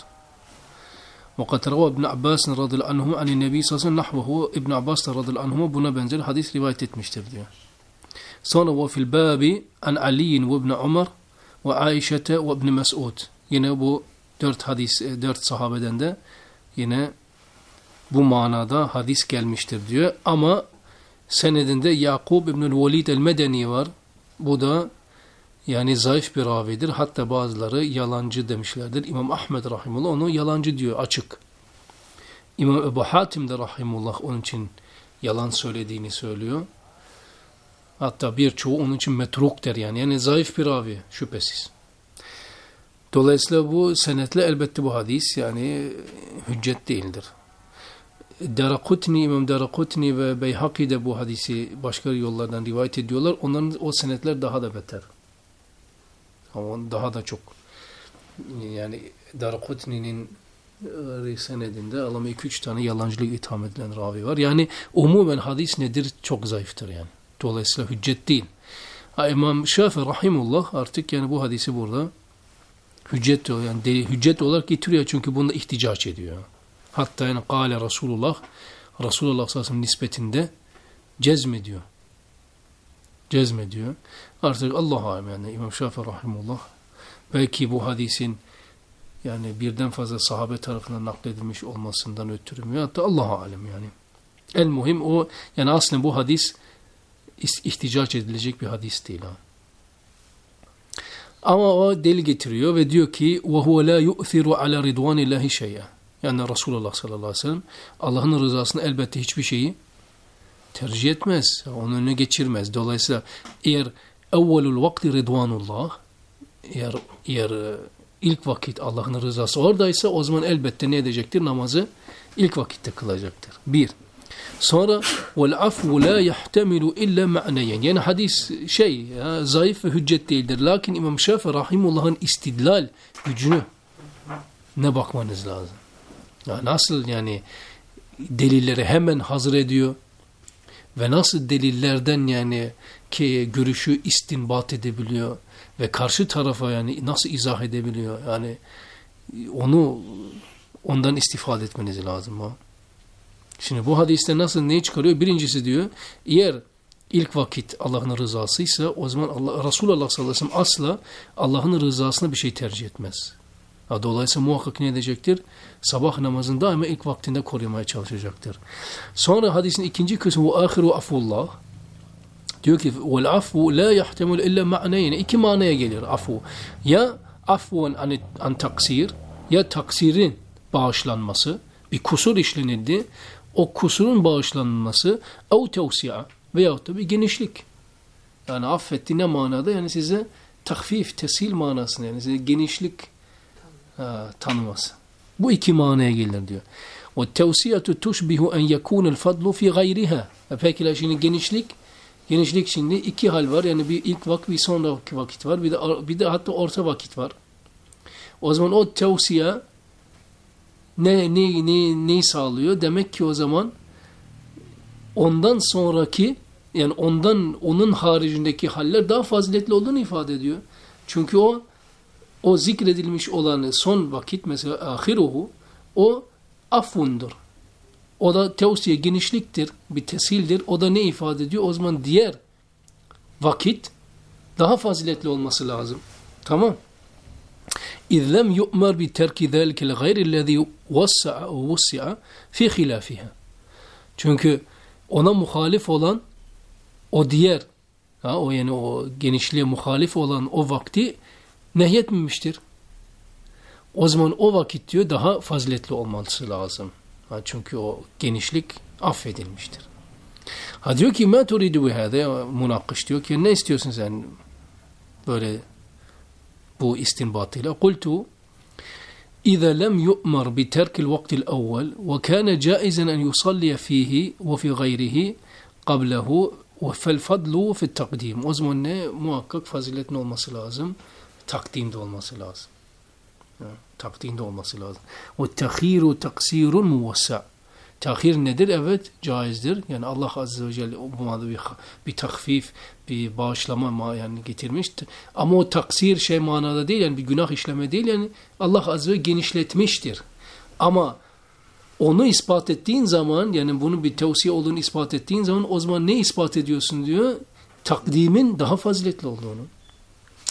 وقد روى ابن عباس رضي الله عنهما عن النبي صلى الله عليه وسلم نحوه. ابن عباس رضي الله عنهما بنا بنزل حديث رواية تتمشتر ديو Sonra ve fil babi an Ali ve ibn Umar ve Aişe ve ibn Mes'ud. Yine bu dört hadis, dört sahabeden de yine bu manada hadis gelmiştir diyor. Ama senedinde Yakub ibn Velid el-Medeni var. Bu da yani zayıf bir ravidir. Hatta bazıları yalancı demişlerdir. İmam Ahmed rahimullah onu yalancı diyor açık. İmam Ebu Hatim de rahimullah onun için yalan söylediğini söylüyor. Hatta birçoğu onun için metruk der yani. Yani zayıf bir ravi şüphesiz. Dolayısıyla bu senetle elbette bu hadis yani hüccet değildir. Derakutni, İmam Derakutni ve Beyhaki de bu hadisi başka yollardan rivayet ediyorlar. Onların o senetler daha da beter. Ama daha da çok yani Darqutni'nin e, senedinde alama 2-3 tane yalancılık itham edilen ravi var. Yani umumen hadis nedir? Çok zayıftır yani. Dolayısıyla hüccet değil. Ha, İmam Şafii rahimullah artık yani bu hadisi burada hüccet diyor. Yani deli, hüccet olarak getiriyor çünkü bunda ihticaç ediyor. Hatta yani kâle Resulullah Resulullah sallallahu aleyhi nispetinde cezmediyor. Cezmediyor. Artık Allah alem yani İmam Şafii rahimullah belki bu hadisin yani birden fazla sahabe tarafından nakledilmiş olmasından ötürü mü? Hatta Allah alem yani. El muhim o yani aslında bu hadis ihticaç edilecek bir hadis değil ha. Ama o delil getiriyor ve diyor ki وَهُوَ لَا يُؤْثِرُ عَلَى رِضْوَانِ اللّٰهِ شَيْئًا Yani Resulullah sallallahu aleyhi ve sellem Allah'ın rızasını elbette hiçbir şeyi tercih etmez. Onun önüne geçirmez. Dolayısıyla eğer evvelul vakti ridvanullah eğer, eğer e, ilk vakit Allah'ın rızası oradaysa o zaman elbette ne edecektir? Namazı ilk vakitte kılacaktır. Bir. Sonra vel afu la yahtemilu illa ma'neyen. Yani hadis şey ya, zayıf ve hüccet değildir. Lakin İmam Şafii rahimullah'ın istidlal gücünü ne bakmanız lazım. Ya nasıl yani delilleri hemen hazır ediyor ve nasıl delillerden yani ki görüşü istinbat edebiliyor ve karşı tarafa yani nasıl izah edebiliyor yani onu ondan istifade etmeniz lazım o. Şimdi bu hadiste nasıl neyi çıkarıyor? Birincisi diyor eğer ilk vakit Allah'ın rızasıysa o zaman Allah, Resulullah sallallahu aleyhi ve sellem asla Allah'ın rızasına bir şey tercih etmez. Dolayısıyla muhakkak ne edecektir? Sabah namazını daima ilk vaktinde korumaya çalışacaktır. Sonra hadisin ikinci kısmı ahiru afullah. Diyor ki vel afu la yahtemul illa ma'neyn. İki manaya gelir afu. Ya afun an, an taksir ya taksirin bağışlanması bir kusur işlenildi. O kusurun bağışlanması ev tevsi'a veyahut da bir genişlik. Yani affetti ne manada? Yani size takfif, tesil manasında yani size genişlik ha, tanıması. Bu iki manaya gelir diyor. O tevsiyatu tuşbihu en yekûnel fadlu fi gayriha. E peki şimdi genişlik genişlik şimdi iki hal var. Yani bir ilk vakit bir sonraki vakit var. Bir de bir de hatta orta vakit var. O zaman o tevsiye ne ne ne neyi sağlıyor? Demek ki o zaman ondan sonraki yani ondan onun haricindeki haller daha faziletli olduğunu ifade ediyor. Çünkü o o zikredilmiş olanı son vakit mesela ahiruhu o affundur. O da tevsiye genişliktir, bir tesildir. O da ne ifade ediyor? O zaman diğer vakit daha faziletli olması lazım. Tamam. İz lem yu'mar bi terki zâlikel gayrillezî vassa'a vussi'a fi hilâfiha. Çünkü ona muhalif olan o diğer ha, o yani o genişliğe muhalif olan o vakti nehyetmemiştir. O zaman o vakit diyor daha faziletli olması lazım. Ha, çünkü o genişlik affedilmiştir. Ha diyor ki ma turidu bihâde münakış diyor ki ne istiyorsun sen böyle بو استنباطي. قلت إذا لم يؤمر بترك الوقت الأول وكان جائزا أن يصلي فيه وفي غيره قبله فالفضل في التقديم. وزمن مؤكد فزلت نومس لازم تقديم دولمس لازم. تقديم دولمس لازم. والتخير تقصير موسع. Tahir nedir? Evet caizdir. Yani Allah Azze ve Celle bu manada bir, bir takfif, bir bağışlama yani getirmiş. Ama o taksir şey manada değil yani bir günah işleme değil yani Allah Azze ve genişletmiştir. Ama onu ispat ettiğin zaman yani bunu bir tavsiye olduğunu ispat ettiğin zaman o zaman ne ispat ediyorsun diyor? Takdimin daha faziletli olduğunu.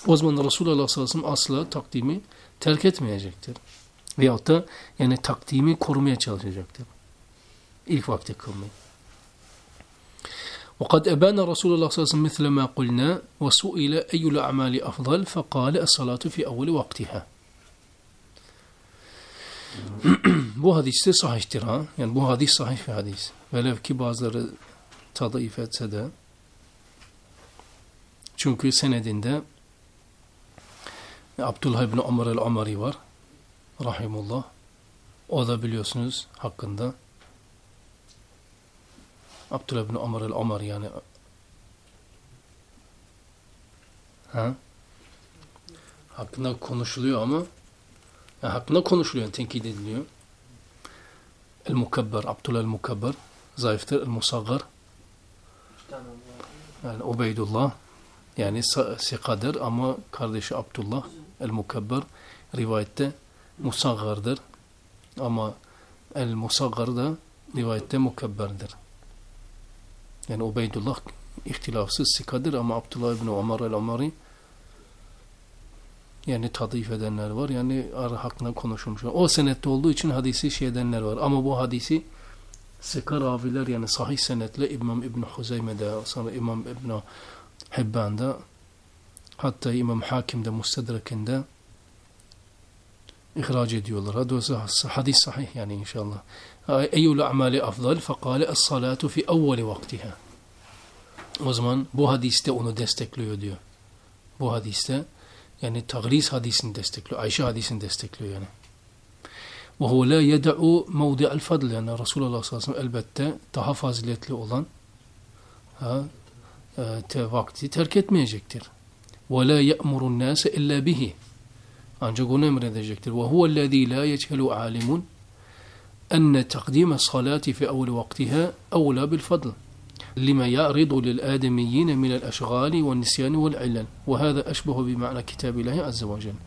O zaman Resulullah sallallahu aleyhi ve sellem asla takdimi terk etmeyecektir. Veyahut da yani takdimi korumaya çalışacaktır ilk vakti kılmayı. وقد أبان رسول الله صلى الله عليه وسلم مثل ما قلنا وسئل أي الأعمال أفضل فقال الصلاة في أول وقتها bu hadis de sahihtir ha. Yani bu hadis sahih bir hadis. Velev ki bazıları tadayif etse de çünkü senedinde Abdullah ibn Ömer el-Amari var. Rahimullah. O da biliyorsunuz hakkında Abdullah bin Ömer el-Ömer yani ha? hakkında konuşuluyor ama Yani hakkında konuşuluyor, yani tenkit ediliyor. El-Mukabber, Abdullah el-Mukabber, zayıftır. El-Musaggar, yani Ubeydullah, yani sikadır ama kardeşi Abdullah el-Mukabber rivayette Musaggar'dır. Ama el-Musaggar da rivayette Mukabber'dir. Yani Ubeydullah ihtilafsız sikadır ama Abdullah ibn Ömer el-Ömeri yani tadif edenler var. Yani ara hakkında konuşulmuş. O senette olduğu için hadisi şey edenler var. Ama bu hadisi sıkı raviler yani sahih senetle İmam İbn Huzeyme'de sonra İmam İbn Hibban'da hatta İmam Hakim'de Mustedrek'inde ihraç ediyorlar. Hadis sahih yani inşallah. Eyyul amali afdal fekale es-salatu fi evveli vaktiha. O zaman bu hadiste onu destekliyor diyor. Bu hadiste yani tagriz hadisini destekliyor. Ayşe hadisini destekliyor yani. Huve la yeda'u mevdi'al fadl yani Resulullah sallallahu aleyhi ve sellem elbette daha faziletli olan ha, e, te, vakti terk etmeyecektir. La ye'murun nase illa bihi. Ancak onu emredecektir. Ve huvellezî la yechelu alimun enne takdime salati fi evli vaktiha evla bil fadl. لما يعرض للآدميين من الأشغال والنسيان والعلل وهذا أشبه بمعنى كتاب الله عز وجل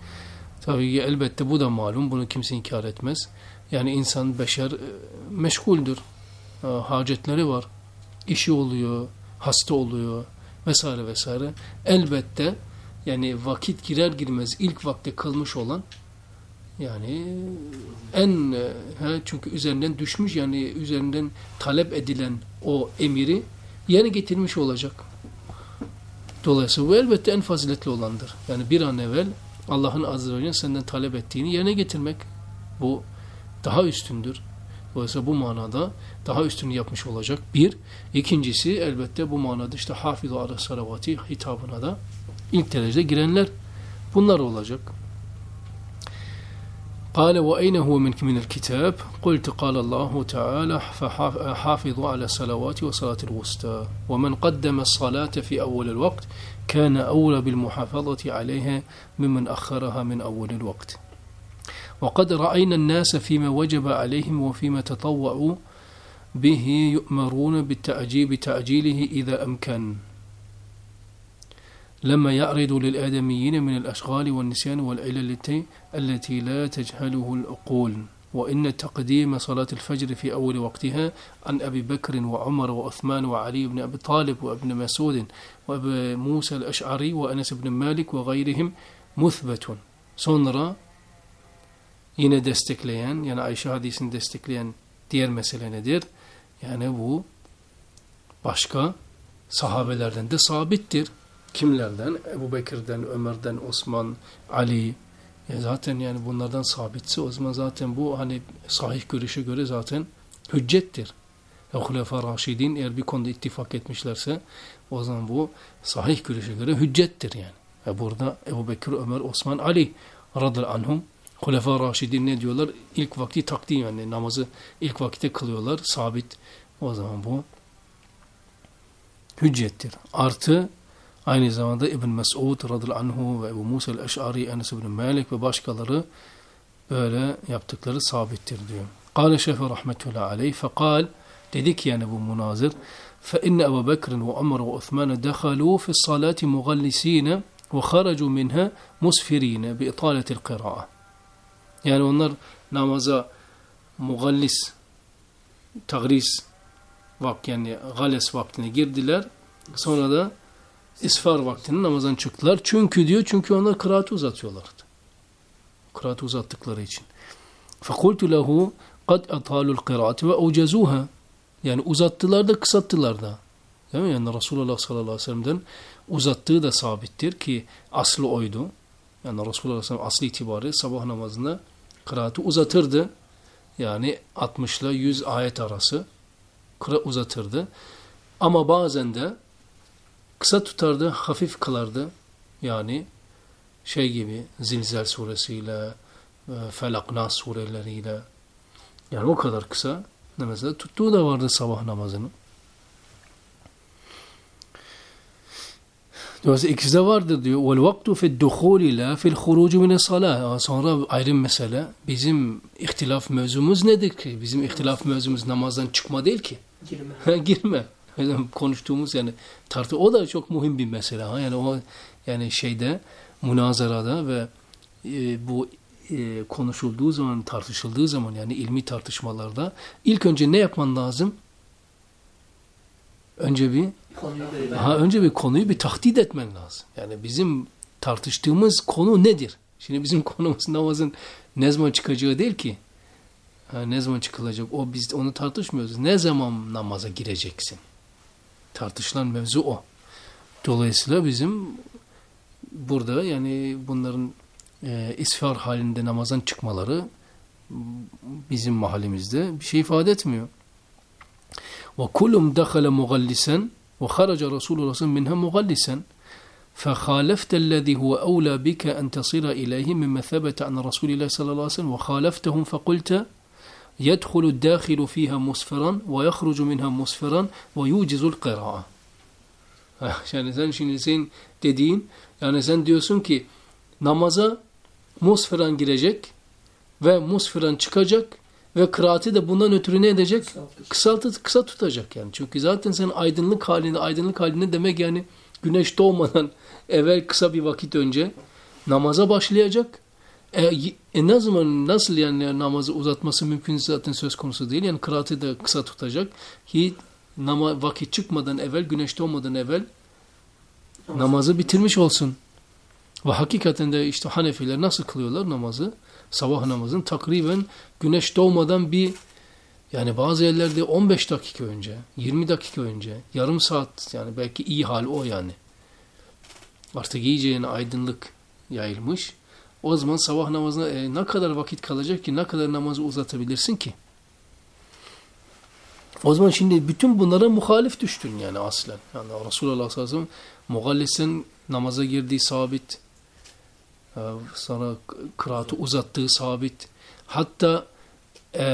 Tabii ki elbette bu da malum. Bunu kimse inkar etmez. Yani insan, beşer e, meşguldür. E, Hacetleri var. işi oluyor, hasta oluyor vesaire vesaire. Elbette yani vakit girer girmez ilk vakte kılmış olan yani en he, çünkü üzerinden düşmüş yani üzerinden talep edilen o emiri yerine getirmiş olacak. Dolayısıyla bu elbette en faziletli olandır. Yani bir an evvel Allah'ın azze ve senden talep ettiğini yerine getirmek bu daha üstündür. Dolayısıyla bu manada daha üstünü yapmış olacak. Bir. ikincisi elbette bu manada işte hafizu ala salavati hitabına da ilk derecede girenler bunlar olacak. قال وأين هو منك من الكتاب قلت قال الله تعالى فحافظوا على الصلوات وصلاة الوسطى ومن قدم الصلاة في أول الوقت كان أولى بالمحافظة عليها ممن أخرها من أول الوقت وقد رأينا الناس فيما وجب عليهم وفيما تطوعوا به يؤمرون بالتعجيل بتعجيله إذا أمكن لما يعرض للآدميين من الأشغال والنسيان والعلل التي, لا تجهله العقول وإن تقديم صلاة الفجر في أول وقتها عن أبي بكر وعمر وعثمان وعلي بن أبي طالب وابن مسعود وأبي موسى الأشعري وأنس بن مالك وغيرهم مثبت sonra yine destekleyen yani Ayşe hadisini destekleyen diğer mesele nedir? Yani bu başka sahabelerden de sabittir. Kimlerden? Ebu Bekir'den, Ömer'den, Osman, Ali. E zaten yani bunlardan sabitse o zaman zaten bu hani sahih görüşe göre zaten hüccettir. Ve Hulefa Raşidin eğer bir konuda ittifak etmişlerse o zaman bu sahih görüşe göre hüccettir yani. Ve burada Ebu Bekir, Ömer, Osman, Ali radıyallahu anhum Hulefa Raşidin ne diyorlar? İlk vakti takdim yani namazı ilk vakitte kılıyorlar. Sabit. O zaman bu hüccettir. Artı aynı zamanda İbn Mesud radıyallahu anhu ve Ebu Musa el-Eş'ari, Enes ibn Malik ve başkaları böyle yaptıkları sabittir diyor. Kale Şefi rahmetullahi aleyh fekal dedi ki yani bu münazır فإن أبا بكر وعمر وعثمان دخلوا في الصلاة مغلسين وخرجوا منها مسفرين بإطالة القراءة Yani onlar namaza mugallis, tagris vak yani gales vaktine girdiler. Sonra da isfar vaktinde namazdan çıktılar. Çünkü diyor çünkü onlar kıraatı uzatıyorlardı. Kıraatı uzattıkları için. فَقُلْتُ لَهُ قَدْ أَطَالُوا الْقِرَاتِ وَاُوْجَزُوهَا Yani uzattılar da kısalttılar da. Değil mi? Yani Resulullah sallallahu aleyhi ve sellem'den uzattığı da sabittir ki aslı oydu. Yani Resulullah sallallahu aslı itibarı sabah namazında kıraatı uzatırdı. Yani 60 ile 100 ayet arası kıra uzatırdı. Ama bazen de kısa tutardı, hafif kılardı. Yani şey gibi Zilzel suresiyle, Felak Nas sureleriyle yani o kadar kısa namazda tuttuğu da vardı sabah namazını. Dolayısıyla ikisi de vardır diyor. Vel vaktu fid duhuli la fil hurucu mine salah. Sonra ayrı mesele. Bizim ihtilaf mevzumuz nedir ki? Bizim ihtilaf mevzumuz namazdan çıkma değil ki. Girme. Girme. Konuştuğumuz yani tartı o da çok mühim bir mesele. Ha? Yani o yani şeyde münazarada ve e, bu e, konuşulduğu zaman tartışıldığı zaman yani ilmi tartışmalarda ilk önce ne yapman lazım? Önce bir Ha, önce bir konuyu bir tahdit etmen lazım. Yani bizim tartıştığımız konu nedir? Şimdi bizim konumuz namazın ne zaman çıkacağı değil ki. Ha, ne zaman çıkılacak? O biz onu tartışmıyoruz. Ne zaman namaza gireceksin? Tartışılan mevzu o. Dolayısıyla bizim burada yani bunların e, isfar halinde namazdan çıkmaları bizim mahallemizde bir şey ifade etmiyor. Ve kulum dakhala mugallisen ve haraca Resulullah sallallahu minha mugallisen فخالفت الذي هو أولى بك أن تصل إليه مما ثبت عن رسول الله صلى الله عليه وسلم وخالفتهم فقلت يدخل الداخل فيها مسفرا ويخرج منها مسفرا ويوجز القراءة yani sen şimdi sen dediğin yani sen diyorsun ki namaza musfiran girecek ve musfiran çıkacak ve kıraati de bundan ötürü ne edecek? Kısaltı, kısa tutacak yani. Çünkü zaten sen aydınlık halinde, aydınlık halinde demek yani güneş doğmadan evvel kısa bir vakit önce namaza başlayacak. e, e ne zaman nasıl yani namazı uzatması mümkün zaten söz konusu değil. Yani kıraati de kısa tutacak ki nama, vakit çıkmadan evvel, güneş doğmadan evvel namazı bitirmiş olsun. Ve hakikaten de işte Hanefiler nasıl kılıyorlar namazı? Sabah namazın takriben güneş doğmadan bir yani bazı yerlerde 15 dakika önce, 20 dakika önce, yarım saat yani belki iyi hal o yani. Artık iyice yani aydınlık yayılmış. O zaman sabah namazına e, ne kadar vakit kalacak ki ne kadar namazı uzatabilirsin ki? O zaman şimdi bütün bunlara muhalif düştün yani aslen. Yani Resulullah sallallahu aleyhi ve sellem mugallisen namaza girdiği sabit. Sonra kıraatı uzattığı sabit. Hatta e,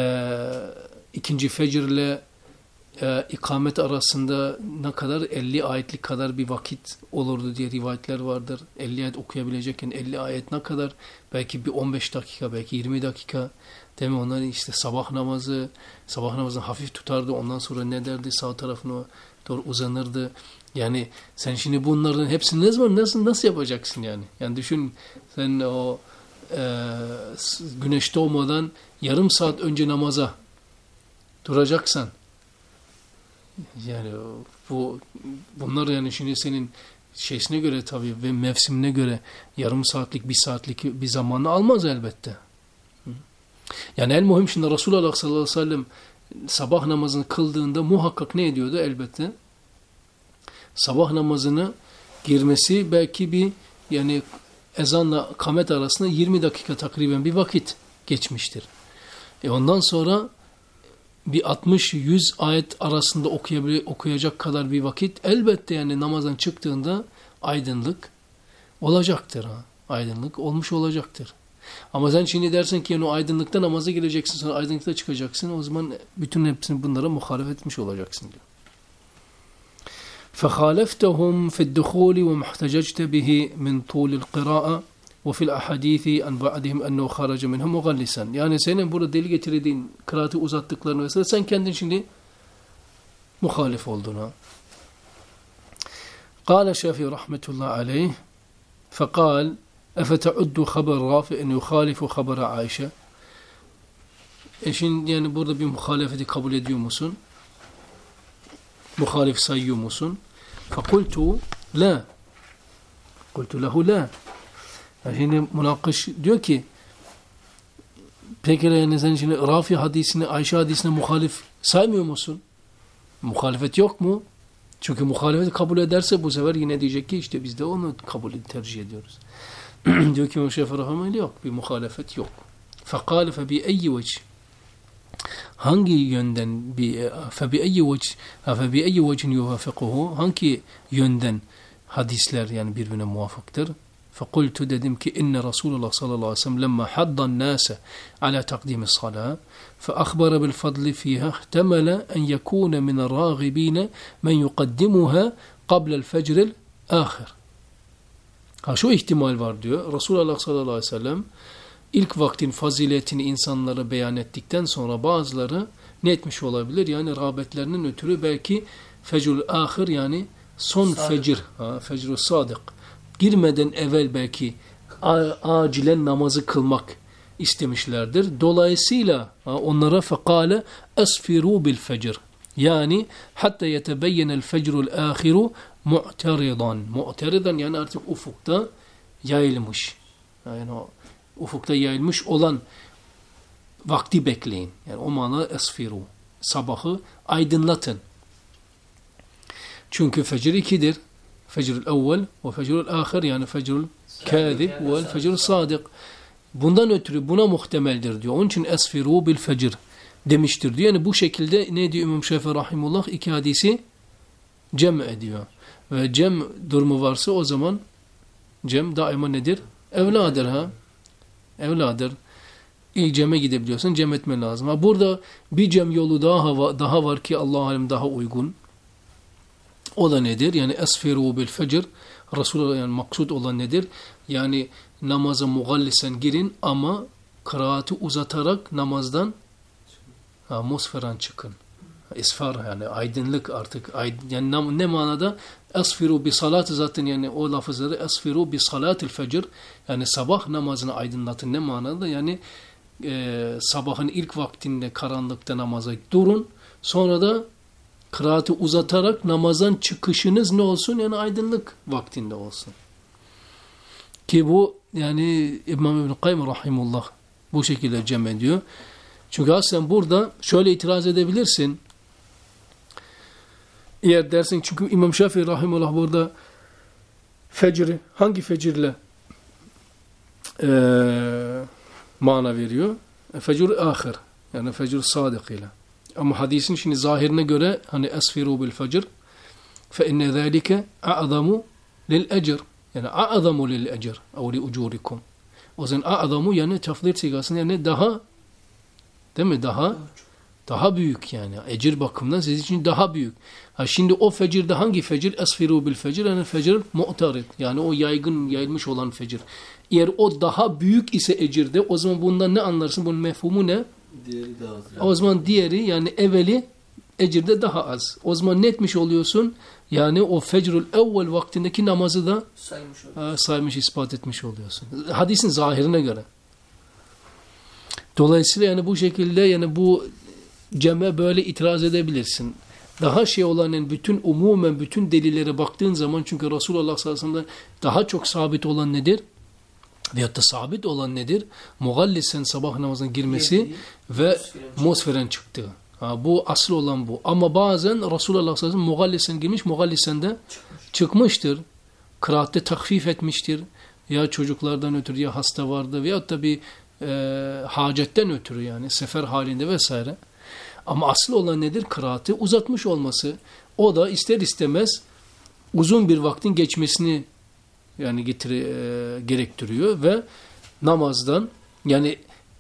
ikinci fecirle e, ikamet arasında ne kadar 50 ayetlik kadar bir vakit olurdu diye rivayetler vardır. 50 ayet okuyabilecekken 50 ayet ne kadar? Belki bir 15 dakika, belki 20 dakika. Değil mi? Onların işte sabah namazı, sabah namazını hafif tutardı. Ondan sonra ne derdi? Sağ tarafına doğru uzanırdı. Yani sen şimdi bunların hepsini ne zaman nasıl nasıl yapacaksın yani? Yani düşün sen o e, güneş doğmadan yarım saat önce namaza duracaksan yani bu bunlar yani şimdi senin şeysine göre tabii ve mevsimine göre yarım saatlik bir saatlik bir zamanı almaz elbette. Yani en muhim şimdi Resulullah sallallahu aleyhi ve sellem sabah namazını kıldığında muhakkak ne ediyordu elbette? Sabah namazını girmesi belki bir yani ezanla kamet arasında 20 dakika takriben bir vakit geçmiştir. E ondan sonra bir 60-100 ayet arasında okuyacak kadar bir vakit elbette yani namazdan çıktığında aydınlık olacaktır. Ha? Aydınlık olmuş olacaktır. Ama sen şimdi dersen ki yani o aydınlıkta namaza gireceksin sonra aydınlıkta çıkacaksın o zaman bütün hepsini bunlara muhalefet etmiş olacaksın diyor. فخالفتهم في الدخول ومحتججت به من طول القراءة وفي الأحاديث عن بعضهم أنه خرج منهم مغلسا yani senin burada deli getirdiğin kıraatı uzattıklarını vesaire sen kendin şimdi muhalif olduğuna قال الشافعي رحمة الله عليه فقال أفتعد خبر رافع أن يخالف خبر عائشة e şimdi yani burada bir muhalefeti kabul ediyor musun? Muhalif sayıyor musun? فقلت لا قلت له لا yani şimdi münakış diyor ki pekala yani sen şimdi Rafi hadisini, Ayşe hadisine muhalif saymıyor musun? Muhalefet yok mu? Çünkü muhalefeti kabul ederse bu sefer yine diyecek ki işte biz de onu kabul tercih ediyoruz. diyor ki Müşefer Rahman'ı yok. Bir muhalefet yok. Fekalefe bi eyyi vecih hangi yönden bi e, febi eyyi vecih e, febi eyyi vecihin yuvafiquhu hangi yönden hadisler yani birbirine muvafaktır? Fekultu dedim ki inne Resulullah sallallahu aleyhi ve sellem lemma haddan nase ala takdimi salâ fe akhbara bil fadli fiha ihtemele en yekune min râgibine men yukaddimuha kablel fecril ahir. Ha şu ihtimal var diyor. Resulullah sallallahu aleyhi ve sellem ilk vaktin faziletini insanlara beyan ettikten sonra bazıları ne etmiş olabilir? Yani rağbetlerinin ötürü belki fecrül ahir yani son Sadık. fecir, ha, fecrü sadık girmeden evvel belki acilen namazı kılmak istemişlerdir. Dolayısıyla onlara fekale esfiru bil fecr. Yani hatta yetebeyyenel fecrul ahiru mu'teridan. Mu'teridan yani artık ufukta yayılmış. Yani o ufukta yayılmış olan vakti bekleyin. Yani o mana esfiru. Sabahı aydınlatın. Çünkü fecir ikidir. Fecrül evvel ve fecrül ahir yani fecrül kâzib ve fecrül sadık. Bundan ötürü buna muhtemeldir diyor. Onun için esfiru bil fecir demiştir diyor. Yani bu şekilde ne diyor İmam Şafii Rahimullah iki hadisi cem ediyor. Ve cem durumu varsa o zaman cem daima nedir? Evladır ha. Evladır. İlk ceme gidebiliyorsun cem etmen lazım. Ha burada bir cem yolu daha daha var ki Allah alem daha uygun. O da nedir? Yani esfiru bil fecr. Resulullah yani maksud olan nedir? Yani namaza mugallisen girin ama kıraati uzatarak namazdan ha, musferan çıkın. İsfar yani aydınlık artık. Aydın, yani ne manada? Esfiru bi salat zaten yani o lafızları esfiru bi salatil fecr. Yani sabah namazını aydınlatın ne manada? Yani e, sabahın ilk vaktinde karanlıkta namaza durun. Sonra da kıraati uzatarak namazdan çıkışınız ne olsun? Yani aydınlık vaktinde olsun. Ki bu yani İmam İbn Kayyum Rahimullah bu şekilde cem ediyor. Çünkü aslında burada şöyle itiraz edebilirsin. Eğer dersin çünkü İmam Şafii Rahimullah burada fecri hangi fecirle eee mana veriyor? Fecr ahir yani fecr sadık ile. Ama hadisin şimdi zahirine göre hani esfiru bil fecr fe inne zâlike a'zamu lil ecr yani a'zamu lil ecr ev li ucurikum. O zaman a'zamu yani tafdir sigasında yani daha değil mi? Daha daha büyük yani. Ecir bakımından sizin için daha büyük. Ha şimdi o fecirde hangi fecir? Esfiru bil fecir. Yani fecir mu'tarid. Yani o yaygın, yayılmış olan fecir. Eğer o daha büyük ise ecirde o zaman bundan ne anlarsın? Bunun mefhumu ne? Diğeri daha az. O zaman diğeri yani evveli ecirde daha az. O zaman ne etmiş oluyorsun? Yani o fecrül evvel vaktindeki namazı da Saymış olur. e, saymış, ispat etmiş oluyorsun. Hadisin zahirine göre. Dolayısıyla yani bu şekilde yani bu ceme böyle itiraz edebilirsin. Daha şey olan yani bütün umumen bütün delillere baktığın zaman çünkü Resulullah sallallahu aleyhi ve sellem daha çok sabit olan nedir? Veyahut da sabit olan nedir? Mugallisen sabah namazına girmesi Girdiği, ve musferen çıktı. Ha, bu asıl olan bu. Ama bazen Resulullah sallallahu aleyhi mugallisen girmiş, mugallisen de çıkmıştır. Kıraatte takfif etmiştir. Ya çocuklardan ötürü ya hasta vardı veyahut da bir e, hacetten ötürü yani sefer halinde vesaire. Ama asıl olan nedir? Kıraati uzatmış olması. O da ister istemez uzun bir vaktin geçmesini yani getiri, e, gerektiriyor ve namazdan yani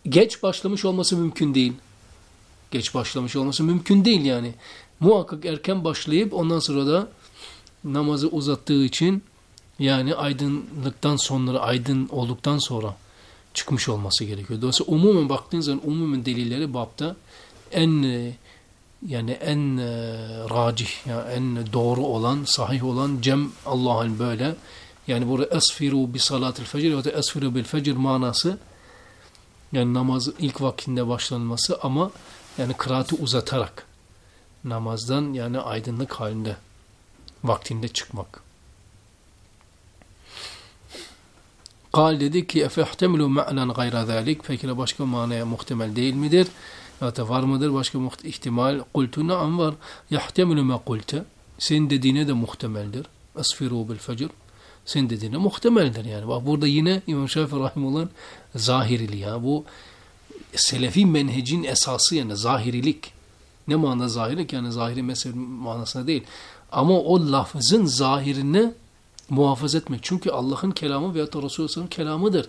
geç başlamış olması mümkün değil. Geç başlamış olması mümkün değil yani. Muhakkak erken başlayıp ondan sonra da namazı uzattığı için yani aydınlıktan sonra, aydın olduktan sonra çıkmış olması gerekiyor. Dolayısıyla umumen baktığın zaman umumen delilleri babda en yani en e, racih, yani en doğru olan, sahih olan cem Allah'ın böyle yani burada esfiru bi salatil fecr ya da esfiru bil fecr manası yani namaz ilk vaktinde başlanması ama yani kıraatı uzatarak namazdan yani aydınlık halinde vaktinde çıkmak. Kal dedi ki efehtemilu ma'nen gayra zalik peki başka manaya muhtemel değil midir? Ya da var mıdır başka ihtimal? Kultu naam var. Yahtemilu ma kulte. Senin dediğine de muhtemeldir. Asfiru bil fecr. Senin dediğine muhtemeldir yani. Bak burada yine İmam Şafii Rahimullah'ın zahirili ya. Bu selefi menhecin esası yani zahirilik. Ne manada zahirlik? Yani zahiri mezhep manasına değil. Ama o lafızın zahirini muhafaza etmek. Çünkü Allah'ın kelamı veyahut da Resulullah'ın kelamıdır.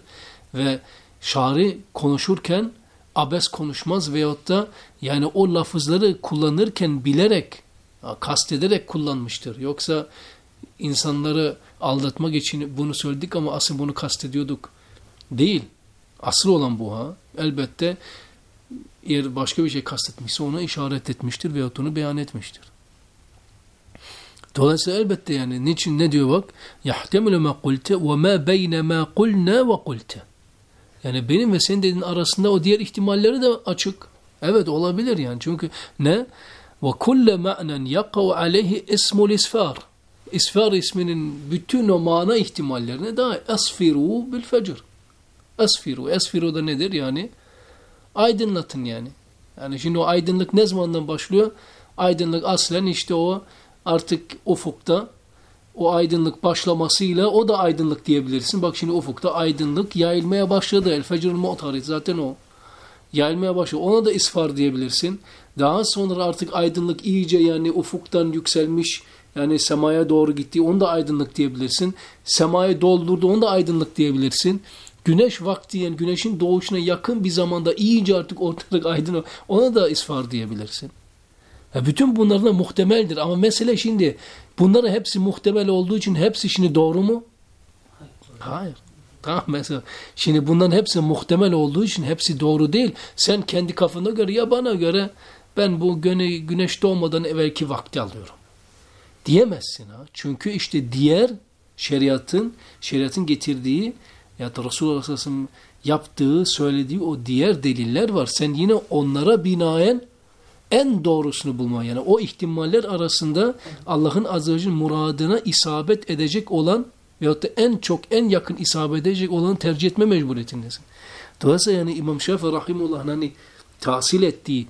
Ve şari konuşurken abes konuşmaz veyahut da yani o lafızları kullanırken bilerek, kastederek kullanmıştır. Yoksa insanları aldatmak için bunu söyledik ama asıl bunu kastediyorduk. Değil. Asıl olan bu ha. Elbette eğer başka bir şey kastetmişse ona işaret etmiştir veyahut onu beyan etmiştir. Dolayısıyla elbette yani niçin ne diyor bak? يَحْتَمِلُ مَا قُلْتَ وَمَا بَيْنَ مَا قُلْنَا وَقُلْتَ Yani benim ve senin dediğin arasında o diğer ihtimalleri de açık. Evet olabilir yani çünkü ne? وَكُلَّ مَعْنًا يَقَوْ عَلَيْهِ اسْمُ الْاِسْفَارِ İsfar isminin bütün o mana ihtimallerine daha esfiru bil fecr. Esfiru. Esfiru da nedir yani? Aydınlatın yani. Yani şimdi o aydınlık ne zamandan başlıyor? Aydınlık aslen işte o artık ufukta o aydınlık başlamasıyla o da aydınlık diyebilirsin. Bak şimdi ufukta aydınlık yayılmaya başladı. El fecrül mu'tarid zaten o. Yayılmaya başladı. Ona da isfar diyebilirsin. Daha sonra artık aydınlık iyice yani ufuktan yükselmiş yani semaya doğru gitti. Onu da aydınlık diyebilirsin. Semayı doldurdu. Onu da aydınlık diyebilirsin. Güneş vakti yani güneşin doğuşuna yakın bir zamanda iyice artık ortalık aydın. Ona da isfar diyebilirsin. Ya bütün bunlar da muhtemeldir ama mesele şimdi bunların hepsi muhtemel olduğu için hepsi şimdi doğru mu? Hayır. Tamam mesela. Şimdi bunların hepsi muhtemel olduğu için hepsi doğru değil. Sen kendi kafana göre ya bana göre ben bu güne, güneş doğmadan evvelki vakti alıyorum. Diyemezsin ha. Çünkü işte diğer şeriatın şeriatın getirdiği ya da Resulullah sallallahu yaptığı, söylediği o diğer deliller var. Sen yine onlara binaen en doğrusunu bulma yani o ihtimaller arasında Allah'ın azze ve muradına isabet edecek olan veyahut da en çok en yakın isabet edecek olanı tercih etme mecburiyetindesin. Dolayısıyla yani İmam Şafii Rahimullah'ın hani tahsil ettiği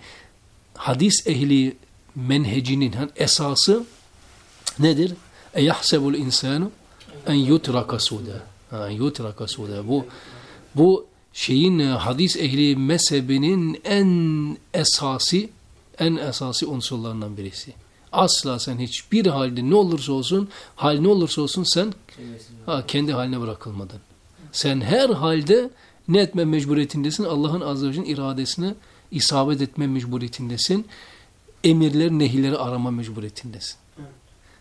hadis ehli menhecinin hani esası nedir? E yahsebul insanu en yutraka suda. Ha, yutraka suda. Bu bu şeyin hadis ehli mezhebinin en esası en esası unsurlarından birisi. Asla sen hiçbir halde ne olursa olsun, hal ne olursa olsun sen ha, kendi haline bırakılmadın. Sen her halde ne etme mecburiyetindesin? Allah'ın azze ve iradesine isabet etme mecburiyetindesin. Emirler, nehirleri arama mecburiyetindesin.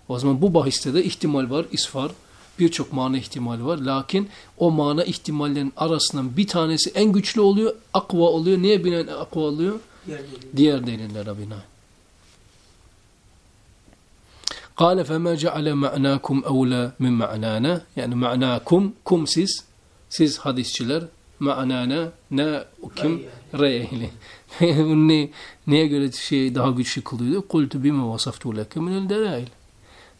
O zaman bu bahiste de ihtimal var, isfar. Birçok mana ihtimali var. Lakin o mana ihtimallerin arasından bir tanesi en güçlü oluyor, akva oluyor. Niye binen akva oluyor? Diğer delillere binaen. قال فما جعل معناكم أولى من معنانا yani ma'nakum kum siz siz hadisçiler ma'nana ne kim reyehli ne, neye göre şey daha güçlü kılıyordu kultu bime vasaftu leke minel delail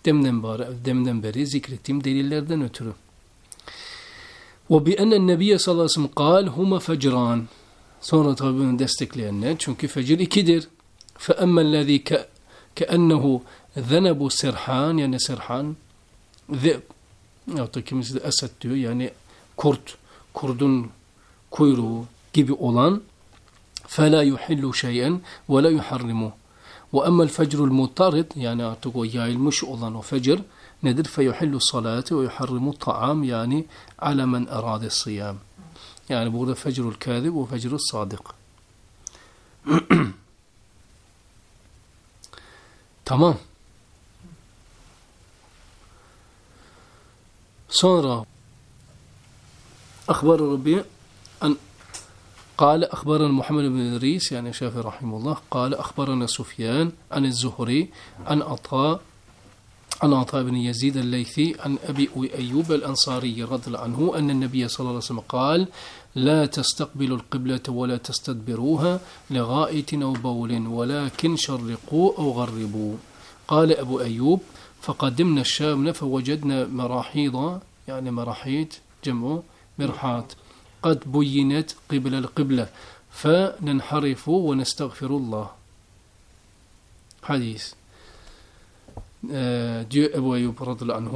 demden beri, demden beri zikrettiğim delillerden ötürü ve bi enne nebiye sallallahu aleyhi ve sellem kal huma fecran Sonra tabi bunu destekleyenler. Çünkü fecir ikidir. فَأَمَّا الَّذ۪ي كَأَنَّهُ ذَنَبُ serhan yani serhan zeb ya da kimisi de esed diyor yani kurt, kurdun kuyruğu gibi olan فَلَا يُحِلُّ شَيْئًا وَلَا يُحَرِّمُ وأما الفجر المطارد يعني أعتقد وياي المشؤلان وفجر ندر فيحل الصلاة ويحرم الطعام يعني على من أراد الصيام. يعني بغض فجر الكاذب وفجر الصادق. تمام. سنرى أخبار ربي أن قال أخبرنا محمد بن إدريس يعني شافعي رحمه الله قال أخبرنا سفيان عن الزهري عن عطاء عن عطاء بن يزيد الليثي عن أبي أيوب الأنصاري رضي الله عنه أن النبي صلى الله عليه وسلم قال لا تستقبلوا القبلة ولا تستدبروها لغائط أو بول ولكن شرقوا أو غربوا. قال أبو أيوب فقدمنا الشام فوجدنا مراحيض يعني مراحيض جمع مرحات قد بينت قبل القبلة فننحرف ونستغفر الله. حديث. آه، دي أبو أيوب رضي الله عنه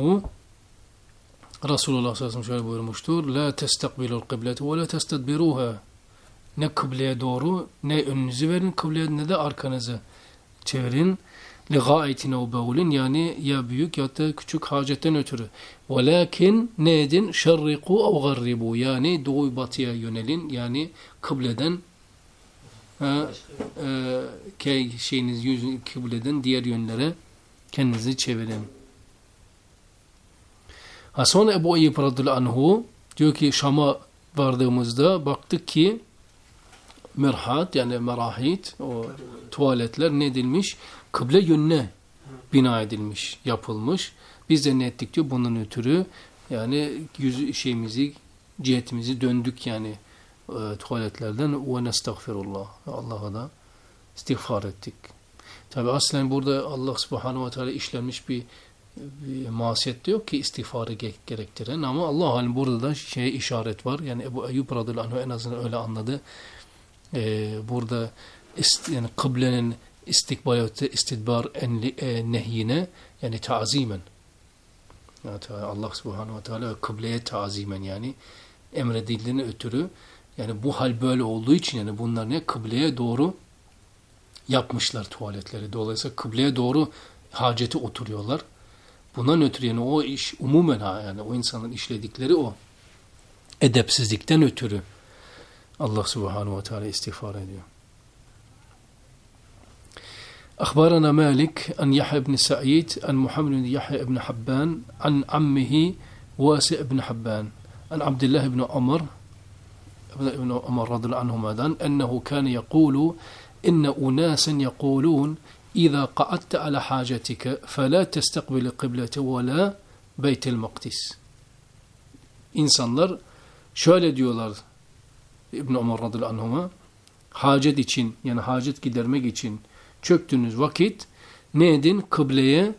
رسول الله صلى الله عليه وسلم شعر لا تستقبلوا القبلة ولا تستدبروها. نكبل دورو نأنزبر نكبل ندا أركنزا çevirin li bevlin yani ya büyük ya da küçük hacetten ötürü. Velakin ne edin? Şerriku ev garribu yani doğu batıya yönelin yani kıbleden ha, e, şeyiniz yüz kıbleden diğer yönlere kendinizi çevirin. Ha sonra Ebu Eyyub anhu diyor ki Şam'a vardığımızda baktık ki merhat yani merahit o tuvaletler ne edilmiş? Kıble yönüne bina edilmiş, yapılmış. Biz de ne ettik diyor bunun ötürü yani yüz şeyimizi, cihetimizi döndük yani e, tuvaletlerden ve nestağfirullah. Allah'a da istiğfar ettik. Tabi aslen burada Allah subhanahu ve teala işlenmiş bir, bir masiyet de yok ki istiğfarı ge gerektiren ama Allah halim burada da şeye işaret var. Yani Ebu Eyyub radıyallahu anh en azından öyle anladı. Ee, burada yani kıblenin istikbal istidbar enli, e, nehyine yani tazimen Allah subhanahu ve teala kıbleye tazimen yani emredildiğine ötürü yani bu hal böyle olduğu için yani bunlar ne kıbleye doğru yapmışlar tuvaletleri. Dolayısıyla kıbleye doğru haceti oturuyorlar. Bundan ötürü yani o iş umumen ha yani o insanın işledikleri o edepsizlikten ötürü Allah subhanahu ve teala istiğfar ediyor. أخبرنا مالك عن يحيى بن سعيد عن محمد بن يحيى بن حبان عن عمه واسع بن حبان عن عبد الله بن عمر ابن عمر رضي الله عنهما أنه كان يقول إن أناسا يقولون إذا قعدت على حاجتك فلا تستقبل القبلة ولا بيت المقدس. İnsanlar şöyle diyorlar İbn Ömer radıyallahu anhuma hacet için yani hacet gidermek için çöktüğünüz vakit ne edin? Kıbleye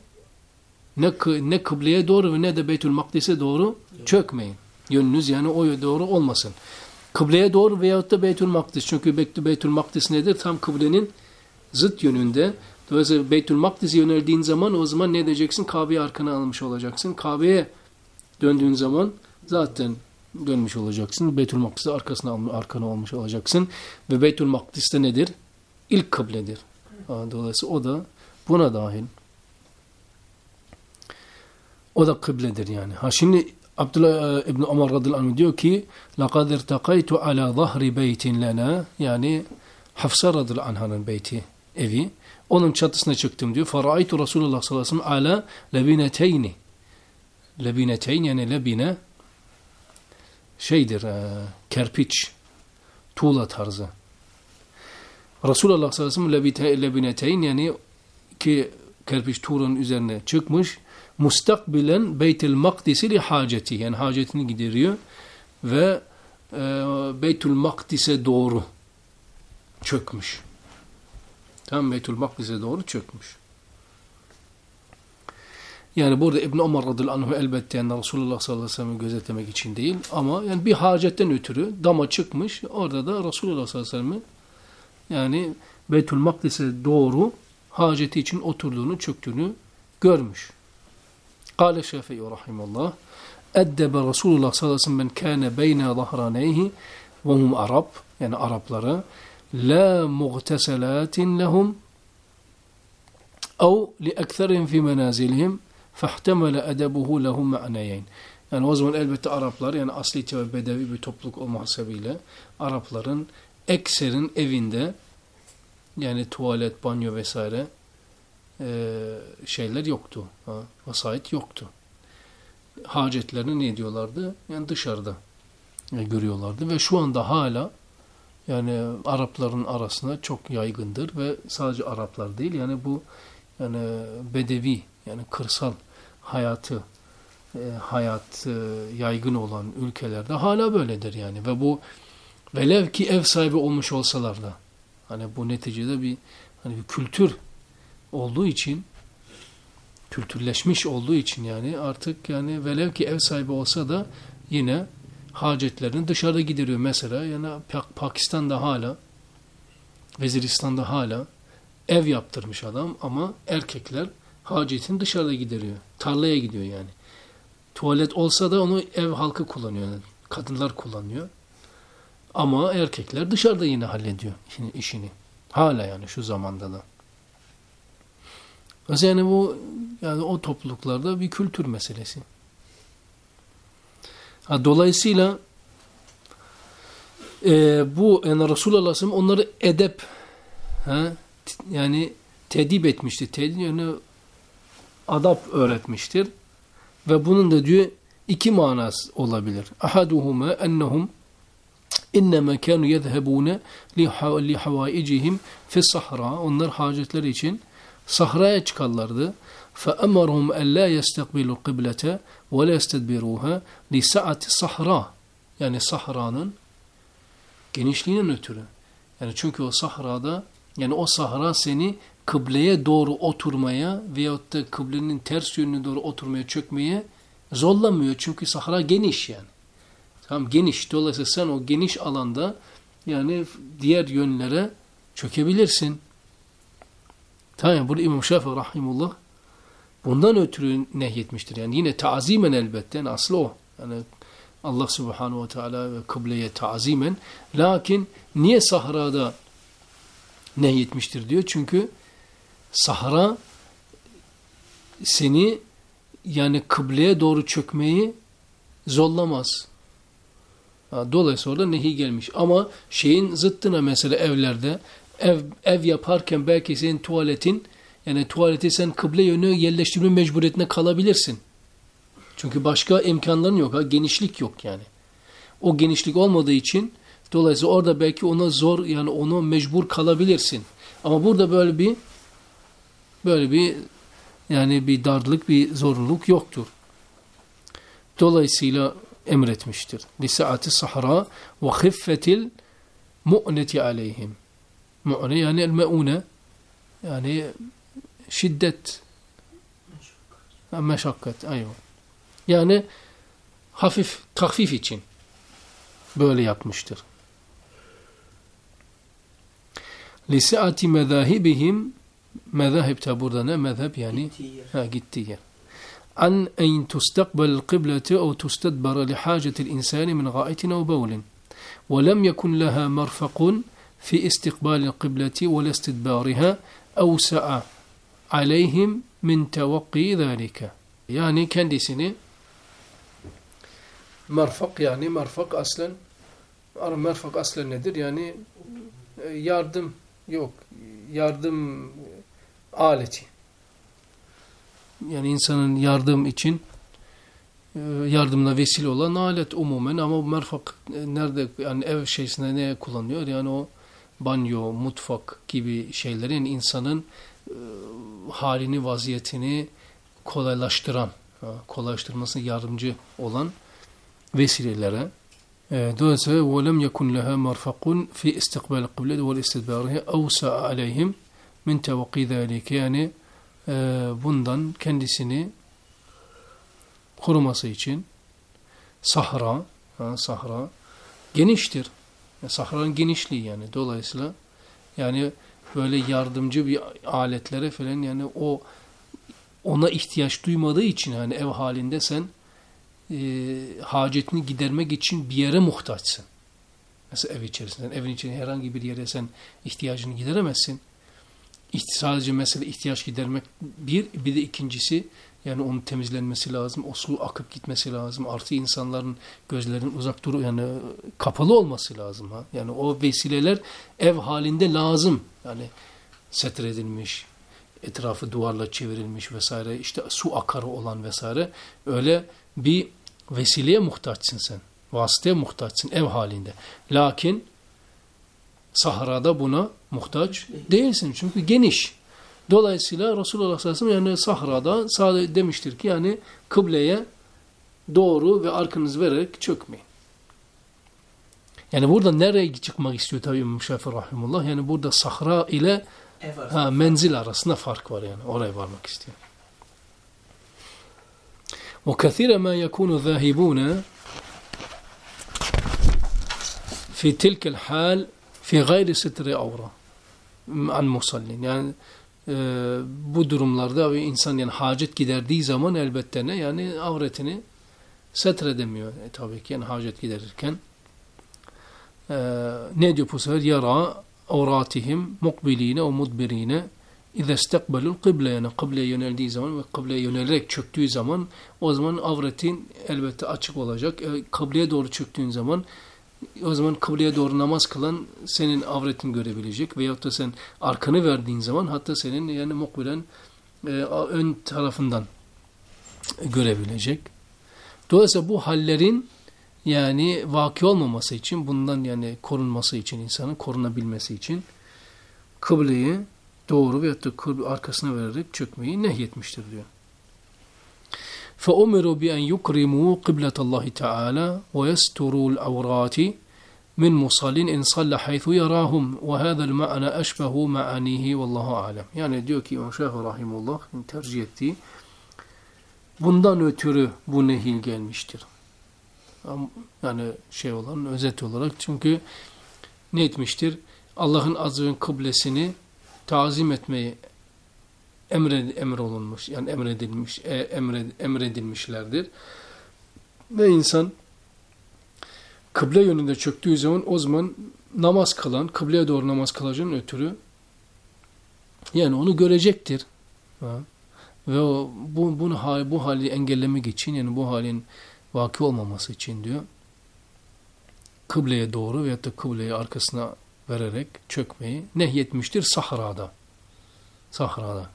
ne, ne kıbleye doğru ve ne de Beytül Makdis'e doğru çökmeyin. Yönünüz yani o doğru olmasın. Kıbleye doğru veyahut da Beytül Makdis. Çünkü Beytül Makdis nedir? Tam kıblenin zıt yönünde. Dolayısıyla Beytül Makdis'e yöneldiğin zaman o zaman ne edeceksin? Kabe'yi arkana almış olacaksın. Kabe'ye döndüğün zaman zaten dönmüş olacaksın. Beytül Makdis'e arkasına arkana olmuş olacaksın. Ve Beytül Makdis'te nedir? İlk kıbledir. Dolayısıyla o da buna dahil. O da kıbledir yani. Ha şimdi Abdullah İbni Ömer radıyallahu anh diyor ki لَقَدْ اِرْتَقَيْتُ عَلَى ظَهْرِ بَيْتٍ لَنَا Yani Hafsa radıyallahu anh'ın beyti, evi. Onun çatısına çıktım diyor. فَرَأَيْتُ Resulullah sallallahu aleyhi ve sellem عَلَى لَبِنَتَيْنِ Lebineteyn yani lebine şeydir, e, kerpiç, tuğla tarzı. Resulullah sallallahu aleyhi ve sellem lebineteyn yani ki kerpiç tuğlanın üzerine çıkmış mustakbilen Beytül Makdis'i li haceti yani hacetini gideriyor ve e, Beytül Makdis'e doğru çökmüş. Tam Beytül Makdis'e doğru çökmüş. Yani burada İbn Ömer radıyallahu anh elbette yani Resulullah sallallahu aleyhi ve sellem'i gözetlemek için değil ama yani bir hacetten ötürü dama çıkmış. Orada da Resulullah sallallahu aleyhi ve sellem'i yani Beytül Makdis'e doğru haceti için oturduğunu, çöktüğünü görmüş. Kale Şafii rahimallah Eddebe Resulullah sallallahu aleyhi ve sellem men kâne beyne zahraneyhi ve hum Arap yani Araplara la muğteselatin lehum ev li ekserin fi menazilihim fehtemele edebuhu lehum ma'neyeyn. Yani o zaman elbette Araplar yani asli ve bedevi bir topluluk olma hasebiyle Arapların ekserin evinde yani tuvalet, banyo vesaire e, şeyler yoktu. Vasait yoktu. Hacetlerini ne ediyorlardı? Yani dışarıda e, görüyorlardı ve şu anda hala yani Arapların arasında çok yaygındır ve sadece Araplar değil yani bu yani bedevi yani kırsal hayatı e, hayat e, yaygın olan ülkelerde hala böyledir yani ve bu velev ki ev sahibi olmuş olsalar da hani bu neticede bir hani bir kültür olduğu için kültürleşmiş olduğu için yani artık yani velev ki ev sahibi olsa da yine hacetlerini dışarıda gideriyor mesela yani Pakistan'da hala Veziristan'da hala ev yaptırmış adam ama erkekler hacetini dışarıda gideriyor. Tarlaya gidiyor yani. Tuvalet olsa da onu ev halkı kullanıyor. Yani kadınlar kullanıyor. Ama erkekler dışarıda yine hallediyor işini. Hala yani şu zamanda da. Yani bu yani o topluluklarda bir kültür meselesi. Ha, dolayısıyla e, bu yani Resulullah Aleyhisselam onları edep ha, yani tedip etmiştir. Tedip yani adap öğretmiştir. Ve bunun da diyor iki manası olabilir. Ahaduhuma ennehum innema kanu yezhebune li havaicihim fi sahra. Onlar hacetleri için sahraya çıkarlardı. فأمرهم ألا يستقبلوا القبلة ولا يستدبروها لسعة الصحراء yani sahranın genişliğinin ötürü. Yani çünkü o sahrada yani o sahra seni kıbleye doğru oturmaya veyahut da kıblenin ters yönüne doğru oturmaya çökmeye zorlamıyor. Çünkü sahra geniş yani. Tamam geniş. Dolayısıyla sen o geniş alanda yani diğer yönlere çökebilirsin. Tamam burada İmam Şafii rahimullah bundan ötürü nehyetmiştir. Yani yine tazimen elbette. Yani aslı o. Yani Allah subhanahu ve teala ve kıbleye tazimen. Lakin niye sahrada nehyetmiştir diyor. Çünkü sahra seni yani kıbleye doğru çökmeyi zorlamaz. Dolayısıyla orada nehi gelmiş. Ama şeyin zıttına mesela evlerde ev, ev yaparken belki senin tuvaletin yani tuvaleti sen kıble yönü yerleştirme mecburiyetine kalabilirsin. Çünkü başka imkanların yok. Ha? Genişlik yok yani. O genişlik olmadığı için dolayısıyla orada belki ona zor yani onu mecbur kalabilirsin. Ama burada böyle bir böyle bir yani bir darlık, bir zorluk yoktur. Dolayısıyla emretmiştir. Lisaati sahra ve khiffetil mu'neti aleyhim. Mu'ne yani el me'une yani şiddet meşakkat. Aynen. Yani hafif, tahfif için böyle yapmıştır. Lisiati mezahibihim mezahip tabi burada ne mezhep yani ha gitti yer. An en tustakbel kıblete o tustadbara li hacetil insani min gaitin ev bevlin. Ve lem yekun leha merfakun fi istikbal kıbleti ve lestidbariha evsa'a aleyhim min tevakki zâlike. Yani kendisini merfak yani merfak aslen merfak aslen nedir? Yani e, yardım yok. Yardım aleti Yani insanın yardım için e, yardımla vesile olan alet umumen ama merfak e, nerede yani ev şeysinde ne kullanıyor? Yani o banyo, mutfak gibi şeylerin insanın halini, vaziyetini kolaylaştıran, kolaylaştırmasına yardımcı olan vesilelere dolayısıyla وَلَمْ يَكُنْ لَهَا مَرْفَقٌ فِي اِسْتِقْبَالِ قِبْلَةِ وَالْاِسْتِدْبَارِهِ اَوْسَعَ عَلَيْهِمْ min tevakki ذَٰلِكَ Yani e, bundan kendisini koruması için sahra, ha, sahra geniştir. Yani sahranın genişliği yani. Dolayısıyla yani böyle yardımcı bir aletlere falan yani o ona ihtiyaç duymadığı için hani ev halinde sen e, hacetini gidermek için bir yere muhtaçsın. Mesela ev içerisinde. Evin içinde herhangi bir yere sen ihtiyacını gideremezsin. Sadece mesela ihtiyaç gidermek bir, bir de ikincisi yani onun temizlenmesi lazım, o su akıp gitmesi lazım. Artı insanların gözlerinin uzak duru yani kapalı olması lazım ha. Yani o vesileler ev halinde lazım. Yani setredilmiş, etrafı duvarla çevrilmiş vesaire, işte su akarı olan vesaire. Öyle bir vesileye muhtaçsın sen. Vasıtaya muhtaçsın ev halinde. Lakin sahrada buna muhtaç değilsin. Çünkü geniş. Dolayısıyla Resulullah sallallahu aleyhi ve sellem yani sahrada sadece demiştir ki yani kıbleye doğru ve arkanızı vererek çökmeyin. Yani burada nereye çıkmak istiyor tabii İmam Şafii Rahimullah? Yani burada sahra ile ha, menzil arasında fark var yani. Oraya varmak istiyor. وكثير ما يكون ذاهبون في تلك الحال fi gayri sitri avra an musallin yani e, bu durumlarda ve insan yani hacet giderdiği zaman elbette ne? Yani avretini setredemiyor e, tabii ki yani hacet giderirken. E, ne diyor bu sefer? Yara avratihim mukbiline ve mudbirine İza istakbalul kıble. Yani kıbleye yöneldiği zaman ve kıbleye yönelerek çöktüğü zaman o zaman avretin elbette açık olacak. E, kıbleye doğru çöktüğün zaman o zaman kıbleye doğru namaz kılan senin avretin görebilecek veyahut da sen arkanı verdiğin zaman hatta senin yani mukbilen e, ön tarafından görebilecek. Dolayısıyla bu hallerin yani vaki olmaması için, bundan yani korunması için, insanın korunabilmesi için kıbleyi doğru veyahut da arkasına vererek çökmeyi nehyetmiştir diyor. فَأُمِرُوا بِأَنْ يُكْرِمُوا قِبْلَةَ اللّٰهِ تَعَالَى وَيَسْتُرُوا الْعَوْرَاتِ من مصل إن صلى حيث يراهم وهذا المعنى أشبه معانيه والله أعلم. Yani diyor ki İmam Şafii Rahimullah tercih ettiği bundan ötürü bu nehil gelmiştir. Yani şey olan özet olarak çünkü ne etmiştir? Allah'ın azı kıblesini tazim etmeyi emred, emrolunmuş yani emredilmiş e, emred, emredilmişlerdir. Ve insan kıble yönünde çöktüğü zaman o zaman namaz kılan, kıbleye doğru namaz kılacağının ötürü yani onu görecektir. Ha. Ve o, bu, bunu, bu hali engellemek için yani bu halin vaki olmaması için diyor kıbleye doğru veyahut da kıbleyi arkasına vererek çökmeyi nehyetmiştir sahrada. Sahrada.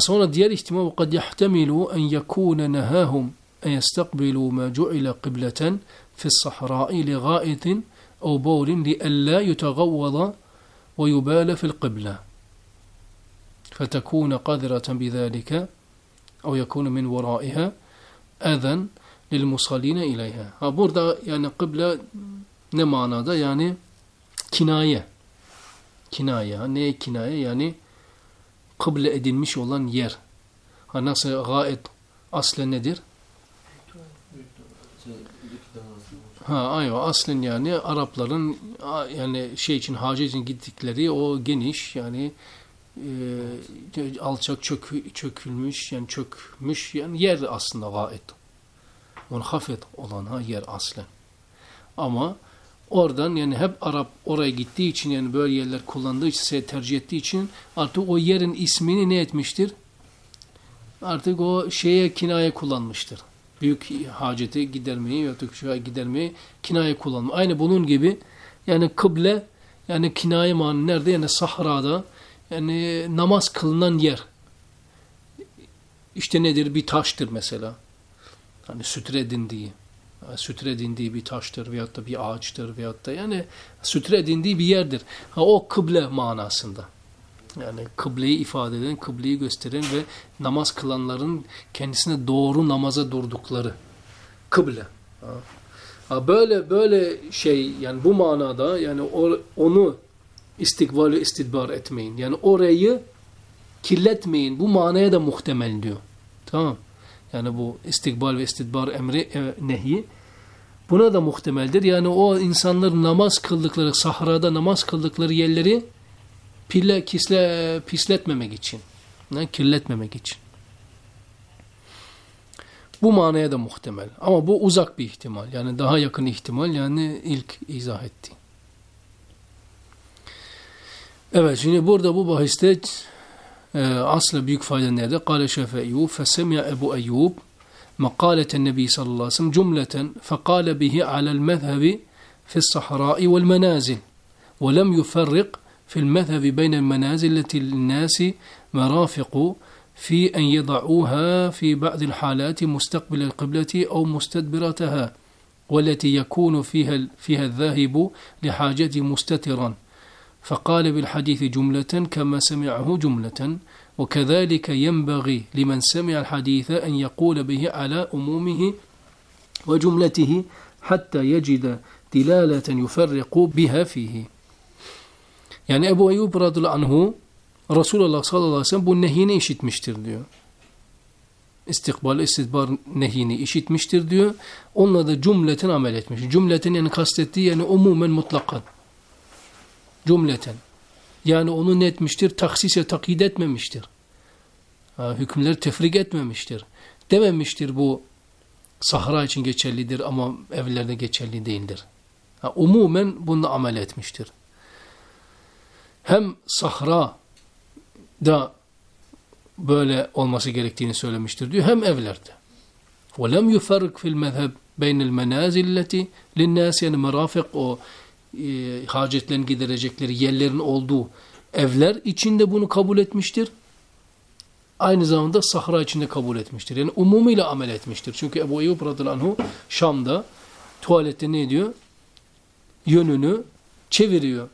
Sonra diğer ihtimal وَقَدْ يَحْتَمِلُوا أَنْ يَكُونَ نَهَاهُمْ أن يستقبلوا ما جعل قبلة في الصحراء لغائط أو بول لئلا يتغوض ويبال في القبلة. فتكون قادرة بذلك أو يكون من ورائها أذى للمصلين إليها. burada yani kıble ne manada yani kinaye kinaye ne kinaye yani kıble edilmiş olan yer ha nasıl gayet aslen nedir Ha ayva aslen yani Arapların yani şey için hacı için gittikleri o geniş yani e, alçak çök, çökülmüş yani çökmüş yani yer aslında gayet. Munhafet olan ha yer aslen. Ama oradan yani hep Arap oraya gittiği için yani böyle yerler kullandığı için tercih ettiği için artık o yerin ismini ne etmiştir? Artık o şeye kinaye kullanmıştır büyük haceti gidermeyi ya da gidermeyi kinaye kullanma. Aynı bunun gibi yani kıble yani kinaye manı nerede? Yani sahrada yani namaz kılınan yer. İşte nedir? Bir taştır mesela. Hani sütre edindiği. Sütre edindiği bir taştır veyahut da bir ağaçtır veyahut da yani sütre edindiği bir yerdir. Ha, o kıble manasında. Yani kıbleyi ifade eden, kıbleyi gösteren ve namaz kılanların kendisine doğru namaza durdukları kıble. Ha. Böyle böyle şey yani bu manada yani onu istikbali istidbar etmeyin. Yani orayı kirletmeyin. Bu manaya da muhtemel diyor. Tamam. Yani bu istikbal ve istidbar emri e, nehi buna da muhtemeldir. Yani o insanlar namaz kıldıkları, sahrada namaz kıldıkları yerleri pille, kisle, pisletmemek için. Ne? Kirletmemek için. Bu manaya da muhtemel. Ama bu uzak bir ihtimal. Yani daha yakın ihtimal yani ilk izah etti. Evet şimdi burada bu bahiste asla büyük fayda nerede? Kale Şefe Eyyub fesemi'a Ebu Eyyub مقالة النبي صلى الله عليه وسلم جملة فقال به على المذهب في الصحراء والمنازل ولم يفرق في المذهب بين المنازل التي للناس مرافق في أن يضعوها في بعض الحالات مستقبل القبلة أو مستدبرتها والتي يكون فيها فيها الذاهب لحاجته مستترا فقال بالحديث جملة كما سمعه جملة وكذلك ينبغي لمن سمع الحديث أن يقول به على أمومه وجملته حتى يجد دلالة يفرق بها فيه يعني أبو أيوب رضي الله عنه رسول الله صلى الله عليه وسلم نهينا işitmiştir diyor. İstikbal istibar nehini işitmiştir diyor. Onunla da cümleten amel etmiş. Cümleten yani kastettiği yani umumen mutlakat. Cümleten. Yani onu ne etmiştir? Taksise takid etmemiştir. Ha, hükümleri tefrik etmemiştir. Dememiştir bu sahra için geçerlidir ama evlerde geçerli değildir. Ha, umumen bunu amel etmiştir hem sahra da böyle olması gerektiğini söylemiştir diyor hem evlerde. وَلَمْ يُفَرِّقْ فِي الْمَذْهَبِ بَيْنَ الْمَنَازِلِ الَّتِي لِلنَّاسِ yani merafik o e, hacetlerini giderecekleri yerlerin olduğu evler içinde bunu kabul etmiştir. aynı zamanda sahra içinde kabul etmiştir. Yani umumiyle amel etmiştir. Çünkü Ebu Eyyub radıyallahu Şam'da tuvalette ne diyor? Yönünü çeviriyor.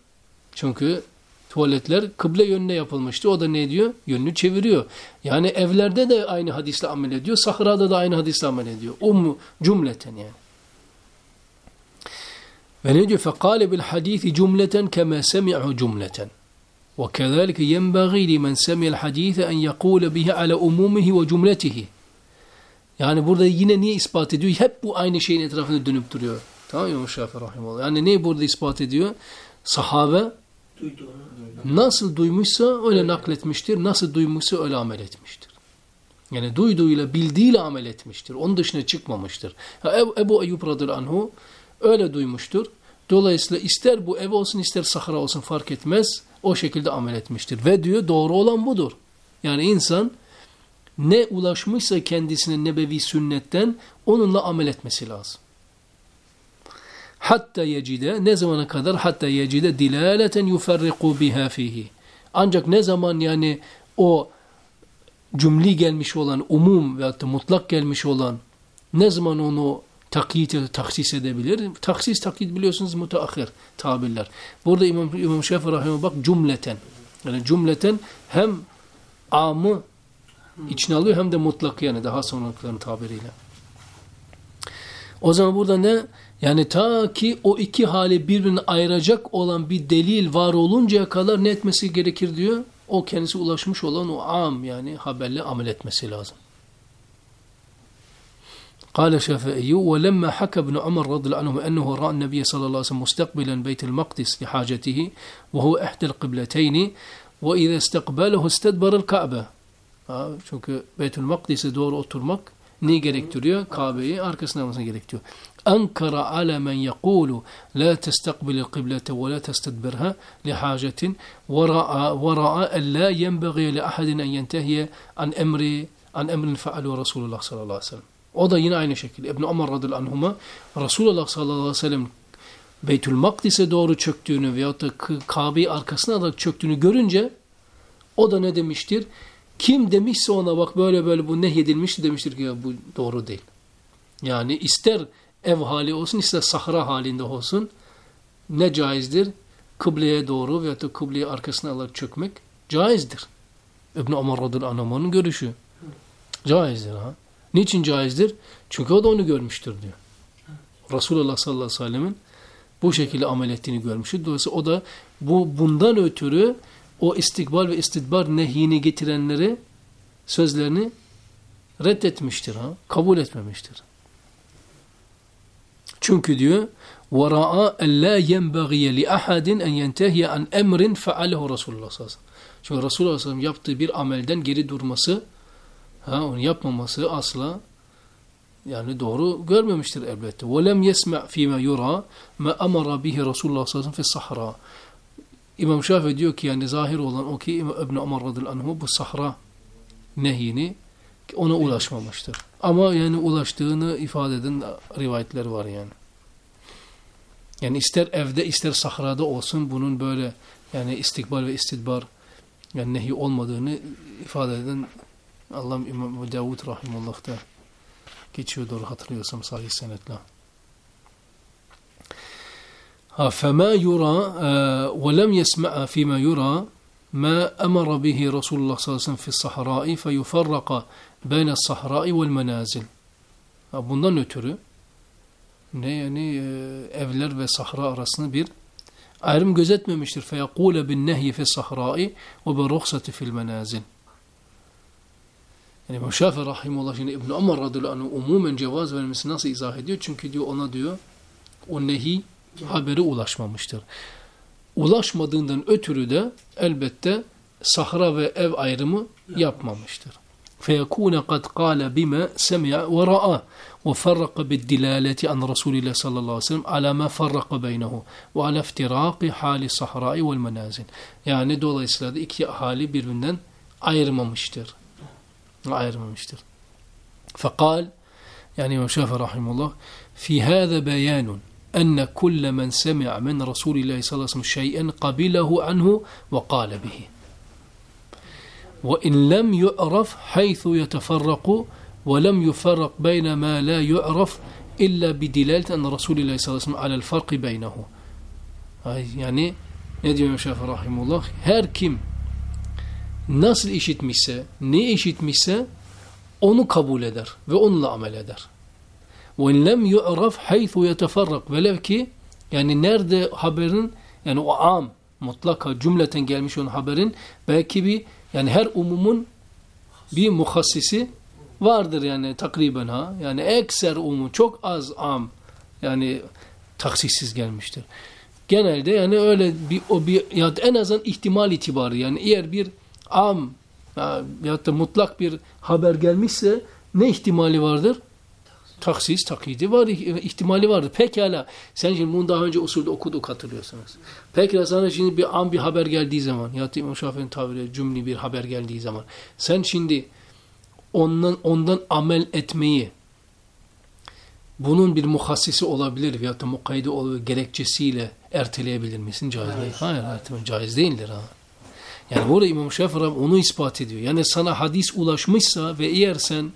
Çünkü tuvaletler kıble yönüne yapılmıştı. O da ne diyor? Yönünü çeviriyor. Yani evlerde de aynı hadisle amel ediyor. Sahrada da aynı hadisle amel ediyor. Ummu cümleten yani. Ve ne diyor? فَقَالَ بِالْحَد۪يثِ جُمْلَةً كَمَا سَمِعُ جُمْلَةً وكذلك ينبغي لمن سمع الحديث أن يقول به على umumihi وجملته yani burada yine niye ispat ediyor? Hep bu aynı şeyin etrafında dönüp duruyor. Tamam mı Şafii Rahimullah? Yani neyi burada ispat ediyor? Sahabe Duyduğunu. nasıl duymuşsa öyle nakletmiştir. Nasıl duymuşsa öyle amel etmiştir. Yani duyduğuyla bildiğiyle amel etmiştir. Onun dışına çıkmamıştır. Ha, Ebu, Ebu Eyyub radıyallahu anhu öyle duymuştur. Dolayısıyla ister bu ev olsun ister sahra olsun fark etmez. O şekilde amel etmiştir. Ve diyor doğru olan budur. Yani insan ne ulaşmışsa kendisine nebevi sünnetten onunla amel etmesi lazım. Hatta yecide ne zamana kadar hatta yecide dilaleten yuferriku biha fihi. Ancak ne zaman yani o cümli gelmiş olan umum veyahut da mutlak gelmiş olan ne zaman onu takyit taksis edebilir? Taksis takyit biliyorsunuz müteahhir tabirler. Burada İmam, İmam Şafii Rahim'e bak cümleten. Yani cümleten hem amı içine alıyor hem de mutlak yani daha sonrakilerin tabiriyle. O zaman burada ne? Yani ta ki o iki hali birbirini ayıracak olan bir delil var oluncaya kadar ne etmesi gerekir diyor. O kendisi ulaşmış olan o am yani haberle amel etmesi lazım. قال الشافعي ولما حكى ابن عمر رضي الله عنه أنه رأى النبي صلى الله عليه وسلم مستقبلا بيت المقدس لحاجته وهو إحدى القبلتين وإذا استقبله استدبر الكعبة çünkü Beytül Makdis'e doğru oturmak ne gerektiriyor? Kabe'yi arkasına almasını gerektiriyor. Ankara ala men yekulu la testakbilil kıblete ve la testedbirha li hacetin ve ra'a en la yenbeği li ahadin en yentehiye an emri an emrin fealu Resulullah sallallahu aleyhi ve sellem. O da yine aynı şekilde. İbn Ömer radıyallahu anhuma Resulullah sallallahu aleyhi ve sellem Beytül Makdis'e doğru çöktüğünü veyahut da Kabe'yi arkasına alarak çöktüğünü görünce o da ne demiştir? Kim demişse ona bak böyle böyle bu nehyedilmişti demiştir ki ya bu doğru değil. Yani ister ev hali olsun ister sahra halinde olsun ne caizdir? Kıbleye doğru veyahut da kıbleyi arkasına alarak çökmek caizdir. İbn-i Ömer radıyallahu anh'ın görüşü. Caizdir ha. Niçin caizdir? Çünkü o da onu görmüştür diyor. Resulullah sallallahu aleyhi ve sellemin bu şekilde amel ettiğini görmüştür. Dolayısıyla o da bu bundan ötürü o istikbal ve istidbar nehyini getirenleri sözlerini reddetmiştir. Ha? Kabul etmemiştir. Çünkü diyor وَرَاءَ اَلَّا يَنْبَغِيَ لِأَحَدٍ اَنْ يَنْتَهِيَ عَنْ اَمْرٍ فَعَلَهُ Resulullah sallallahu aleyhi ve sellem. Çünkü Resulullah sallallahu aleyhi ve sellem yaptığı bir amelden geri durması, ha, onu yapmaması asla yani doğru görmemiştir elbette. وَلَمْ يَسْمَعْ ف۪ي مَا يُرَى مَا أَمَرَ بِهِ Resulullah sallallahu aleyhi ve sellem فِي الصَّحْرَى İmam Şafii diyor ki yani zahir olan o ki İbn Ömer radıyallahu anhu bu sahra nehyini ona ulaşmamıştır. Ama yani ulaştığını ifade eden rivayetler var yani. Yani ister evde ister sahrada olsun bunun böyle yani istikbal ve istidbar yani nehi olmadığını ifade eden Allah'ım İmam Davud Rahimullah'ta geçiyor doğru hatırlıyorsam sahih senetle. Ha fema yura e, ve lem yesma'a fima yura ma amara bihi Resulullah sallallahu aleyhi ve sellem fi sahra'i fe yufarraka beyne sahra'i vel menazil. Bundan ötürü ne yani e, evler ve sahra arasında bir ayrım gözetmemiştir. Feyekule bin nehyi fi sahra'i ve bi ruhsati fil menazil. Yani İmam Şafii Rahimullah şimdi İbn-i Ömer radıyallahu anh umumen cevaz vermesi nasıl izah ediyor? Çünkü diyor ona diyor o nehi haberi ulaşmamıştır. Ulaşmadığından ötürü de elbette sahra ve ev ayrımı yapmamıştır. فيكون قد قال بما سمع ورأى وفرق بالدلالة عن رسول الله صلى الله عليه وسلم على ما فرق بينه وعلى افتراق حال الصحراء والمنازل yani dolayısıyla da iki hali birbirinden ayırmamıştır. Ayırmamıştır. فقال yani İmam Şafii rahimullah في هذا بيان أن كل من سمع من رسول الله صلى الله عليه وسلم شيئا قبله عنه وقال به وإن لم يعرف حيث يتفرق ولم يفرق بين ما لا يعرف إلا بدلالة أن رسول الله صلى الله عليه وسلم على الفرق بينه yani ne diyor Şafii Rahimullah? Her kim nasıl işitmişse, ne işitmişse onu kabul eder ve onunla amel eder. وَاِنْ لَمْ يُعْرَفْ حَيْثُ يَتَفَرَّقْ Velev ki yani nerede haberin yani o am mutlaka cümleten gelmiş olan haberin belki bir yani her umumun bir muhassisi vardır yani takriben ha. Yani ekser umum çok az am yani taksissiz gelmiştir. Genelde yani öyle bir o bir ya en azından ihtimal itibarı yani eğer bir am ya, da mutlak bir haber gelmişse ne ihtimali vardır? Taksis, taklidi var, ihtimali vardır. Pekala, sen şimdi bunu daha önce usulde okuduk hatırlıyorsunuz. Pekala sana şimdi bir an bir haber geldiği zaman, ya da İmam Şafii'nin tabiri cümle bir haber geldiği zaman, sen şimdi ondan ondan amel etmeyi, bunun bir muhassisi olabilir veya da mukayyide olabilir, gerekçesiyle erteleyebilir misin? Caiz değil. Hayır, hayır caiz değildir. Ha. Yani burada İmam Şafii onu ispat ediyor. Yani sana hadis ulaşmışsa ve eğer sen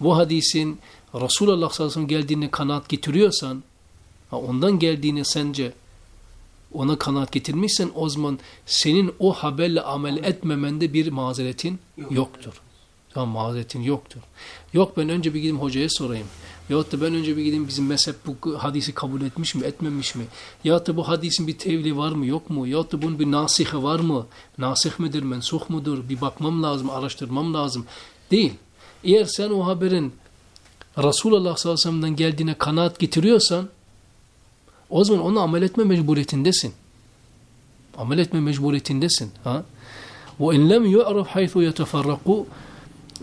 bu hadisin Resulullah sallallahu aleyhi ve sellem geldiğini kanaat getiriyorsan, ondan geldiğini sence ona kanaat getirmişsen o zaman senin o haberle amel etmemende bir mazeretin yoktur. Tamam mazeretin yoktur. Yok ben önce bir gideyim hocaya sorayım. Yahut da ben önce bir gideyim bizim mezhep bu hadisi kabul etmiş mi, etmemiş mi? Yahut da bu hadisin bir tevli var mı, yok mu? Yahut da bunun bir nasihi var mı? Nasih midir, mensuh mudur? Bir bakmam lazım, araştırmam lazım. Değil. Eğer sen o haberin Resulullah sallallahu aleyhi ve sellem'den geldiğine kanaat getiriyorsan o zaman onu amel etme mecburiyetindesin. Amel etme mecburiyetindesin. Ha? وَاِنْ لَمْ يُعْرَفْ حَيْثُ يَتَفَرَّقُوا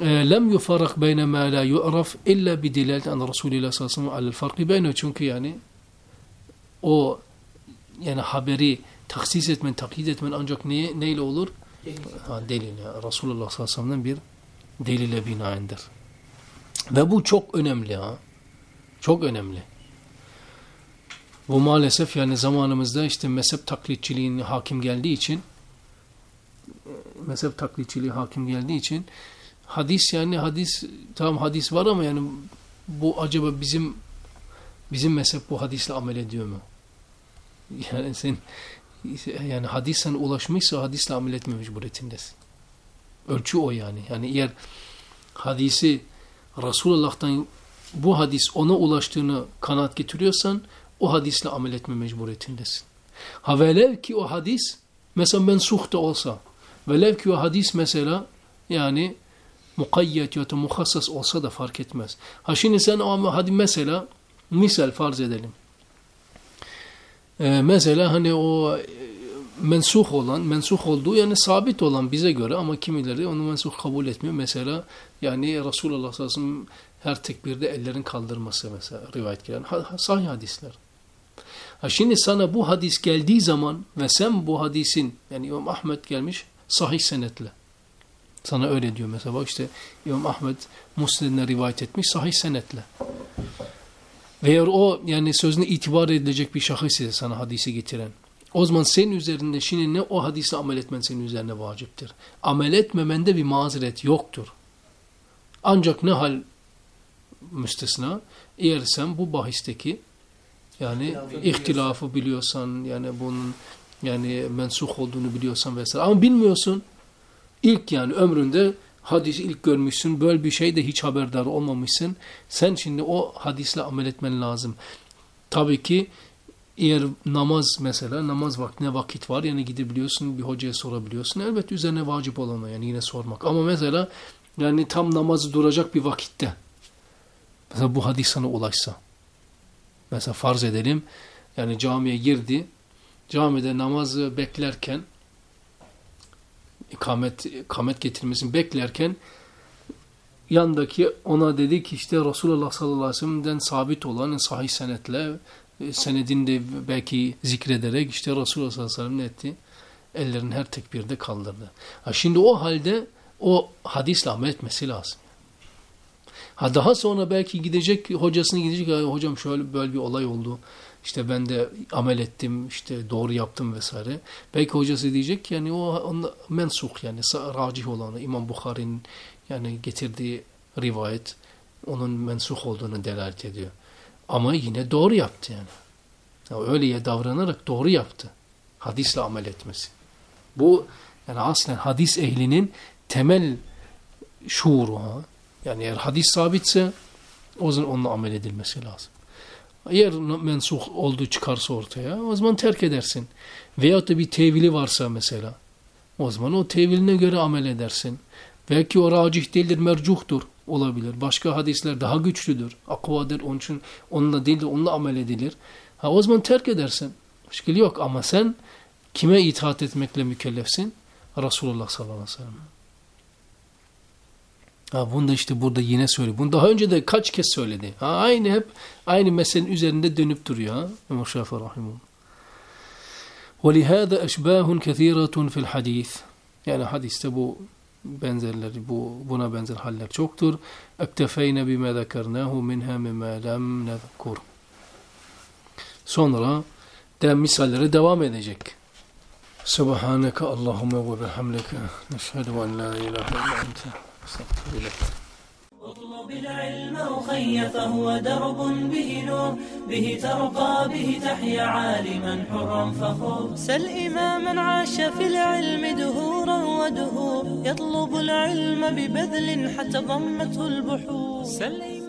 lem yufarrak beyne ma la yu'raf illa bi dilaleti an Resulillah sallallahu aleyhi ve sellem farkı beyne çünkü yani o yani haberi taksis etmen, takyit etmen ancak neye, neyle olur? Ha, delil. Ya. Resulullah sallallahu aleyhi ve sellem'den bir delile binaendir. Ve bu çok önemli ha. Çok önemli. Bu maalesef yani zamanımızda işte mezhep taklitçiliğin hakim geldiği için mezhep taklitçiliği hakim geldiği için hadis yani hadis tamam hadis var ama yani bu acaba bizim bizim mezhep bu hadisle amel ediyor mu? Yani sen yani hadis sana ulaşmışsa hadisle amel etme mecburiyetindesin. Ölçü o yani. Yani eğer hadisi Resulullah'tan bu hadis ona ulaştığını kanaat getiriyorsan o hadisle amel etme mecburiyetindesin. Ha velev ki o hadis mesela mensuh da olsa velev ki o hadis mesela yani mukayyet ya da muhassas olsa da fark etmez. Ha şimdi sen hadi mesela misal farz edelim. Ee, mesela hani o e, mensuh olan, mensuh olduğu yani sabit olan bize göre ama kimileri onu mensuh kabul etmiyor. Mesela yani Resulullah sallallahu aleyhi ve sellem her tekbirde ellerin kaldırması mesela rivayet gelen ha, sahih hadisler. Ha şimdi sana bu hadis geldiği zaman ve sen bu hadisin yani İmam Ahmet gelmiş sahih senetle. Sana öyle diyor mesela bak işte İmam Ahmet Muslim'den rivayet etmiş sahih senetle. Ve eğer o yani sözüne itibar edilecek bir şahıs ise sana hadisi getiren. O zaman senin üzerinde şimdi ne o hadise amel etmen senin üzerine vaciptir. Amel etmemende bir mazeret yoktur. Ancak ne hal müstesna? Eğer sen bu bahisteki yani ihtilafı biliyorsan yani bunun yani mensuh olduğunu biliyorsan vesaire ama bilmiyorsun İlk yani ömründe hadisi ilk görmüşsün. Böyle bir şey de hiç haberdar olmamışsın. Sen şimdi o hadisle amel etmen lazım. Tabii ki eğer namaz mesela namaz vaktine vakit var yani gidebiliyorsun bir hocaya sorabiliyorsun. Elbette üzerine vacip olan yani yine sormak. Ama mesela yani tam namazı duracak bir vakitte mesela bu hadis sana ulaşsa mesela farz edelim yani camiye girdi camide namazı beklerken ikamet, ikamet getirmesini beklerken yandaki ona dedi ki işte Resulullah sallallahu aleyhi ve sellem'den sabit olan sahih senetle e, senedinde belki zikrederek işte Resulullah sallallahu aleyhi ve sellem ne etti? Ellerini her tekbirde kaldırdı. Ha şimdi o halde o hadisle amel etmesi lazım. Ha daha sonra belki gidecek hocasına gidecek hocam şöyle böyle bir olay oldu. İşte ben de amel ettim, işte doğru yaptım vesaire. Belki hocası diyecek ki yani o mensuh yani racih olanı İmam Bukhari'nin yani getirdiği rivayet onun mensuh olduğunu delalet ediyor. Ama yine doğru yaptı yani. Ya öyle davranarak doğru yaptı. Hadisle amel etmesi. Bu yani aslen hadis ehlinin temel şuuru ha. Yani eğer hadis sabitse o zaman onunla amel edilmesi lazım. Eğer mensuh olduğu çıkarsa ortaya o zaman terk edersin. Veyahut da bir tevili varsa mesela o zaman o teviline göre amel edersin. Belki o racih değildir, mercuhtur olabilir. Başka hadisler daha güçlüdür, akvadır. Onun için onunla değil de onunla amel edilir. Ha, o zaman terk edersin. Müşkil yok ama sen kime itaat etmekle mükellefsin? Resulullah sallallahu aleyhi ve sellem. Ha, bunu da işte burada yine söylüyor. Bunu daha önce de kaç kez söyledi. Ha, aynı hep aynı meselenin üzerinde dönüp duruyor. Ha? İmam Şafii rahimahullah. وَلِهَذَا أَشْبَاهٌ كَثِيرَةٌ فِي الْحَدِيثِ Yani hadiste bu benzerleri, bu buna benzer haller çoktur. اَكْتَفَيْنَ بِمَا ذَكَرْنَاهُ مِنْهَا مِمَا لَمْ نَذْكُرُ Sonra de misallere devam edecek. Subhaneke Allahümme ve bihamdike neşhedü en la ilahe illa ente estağfirullah. اطلب العلم أخي فهو درب به نور به ترقى به تحيا عالما حرا فخور سل إماما عاش في العلم دهورا ودهور يطلب العلم ببذل حتى ضمته البحور. سل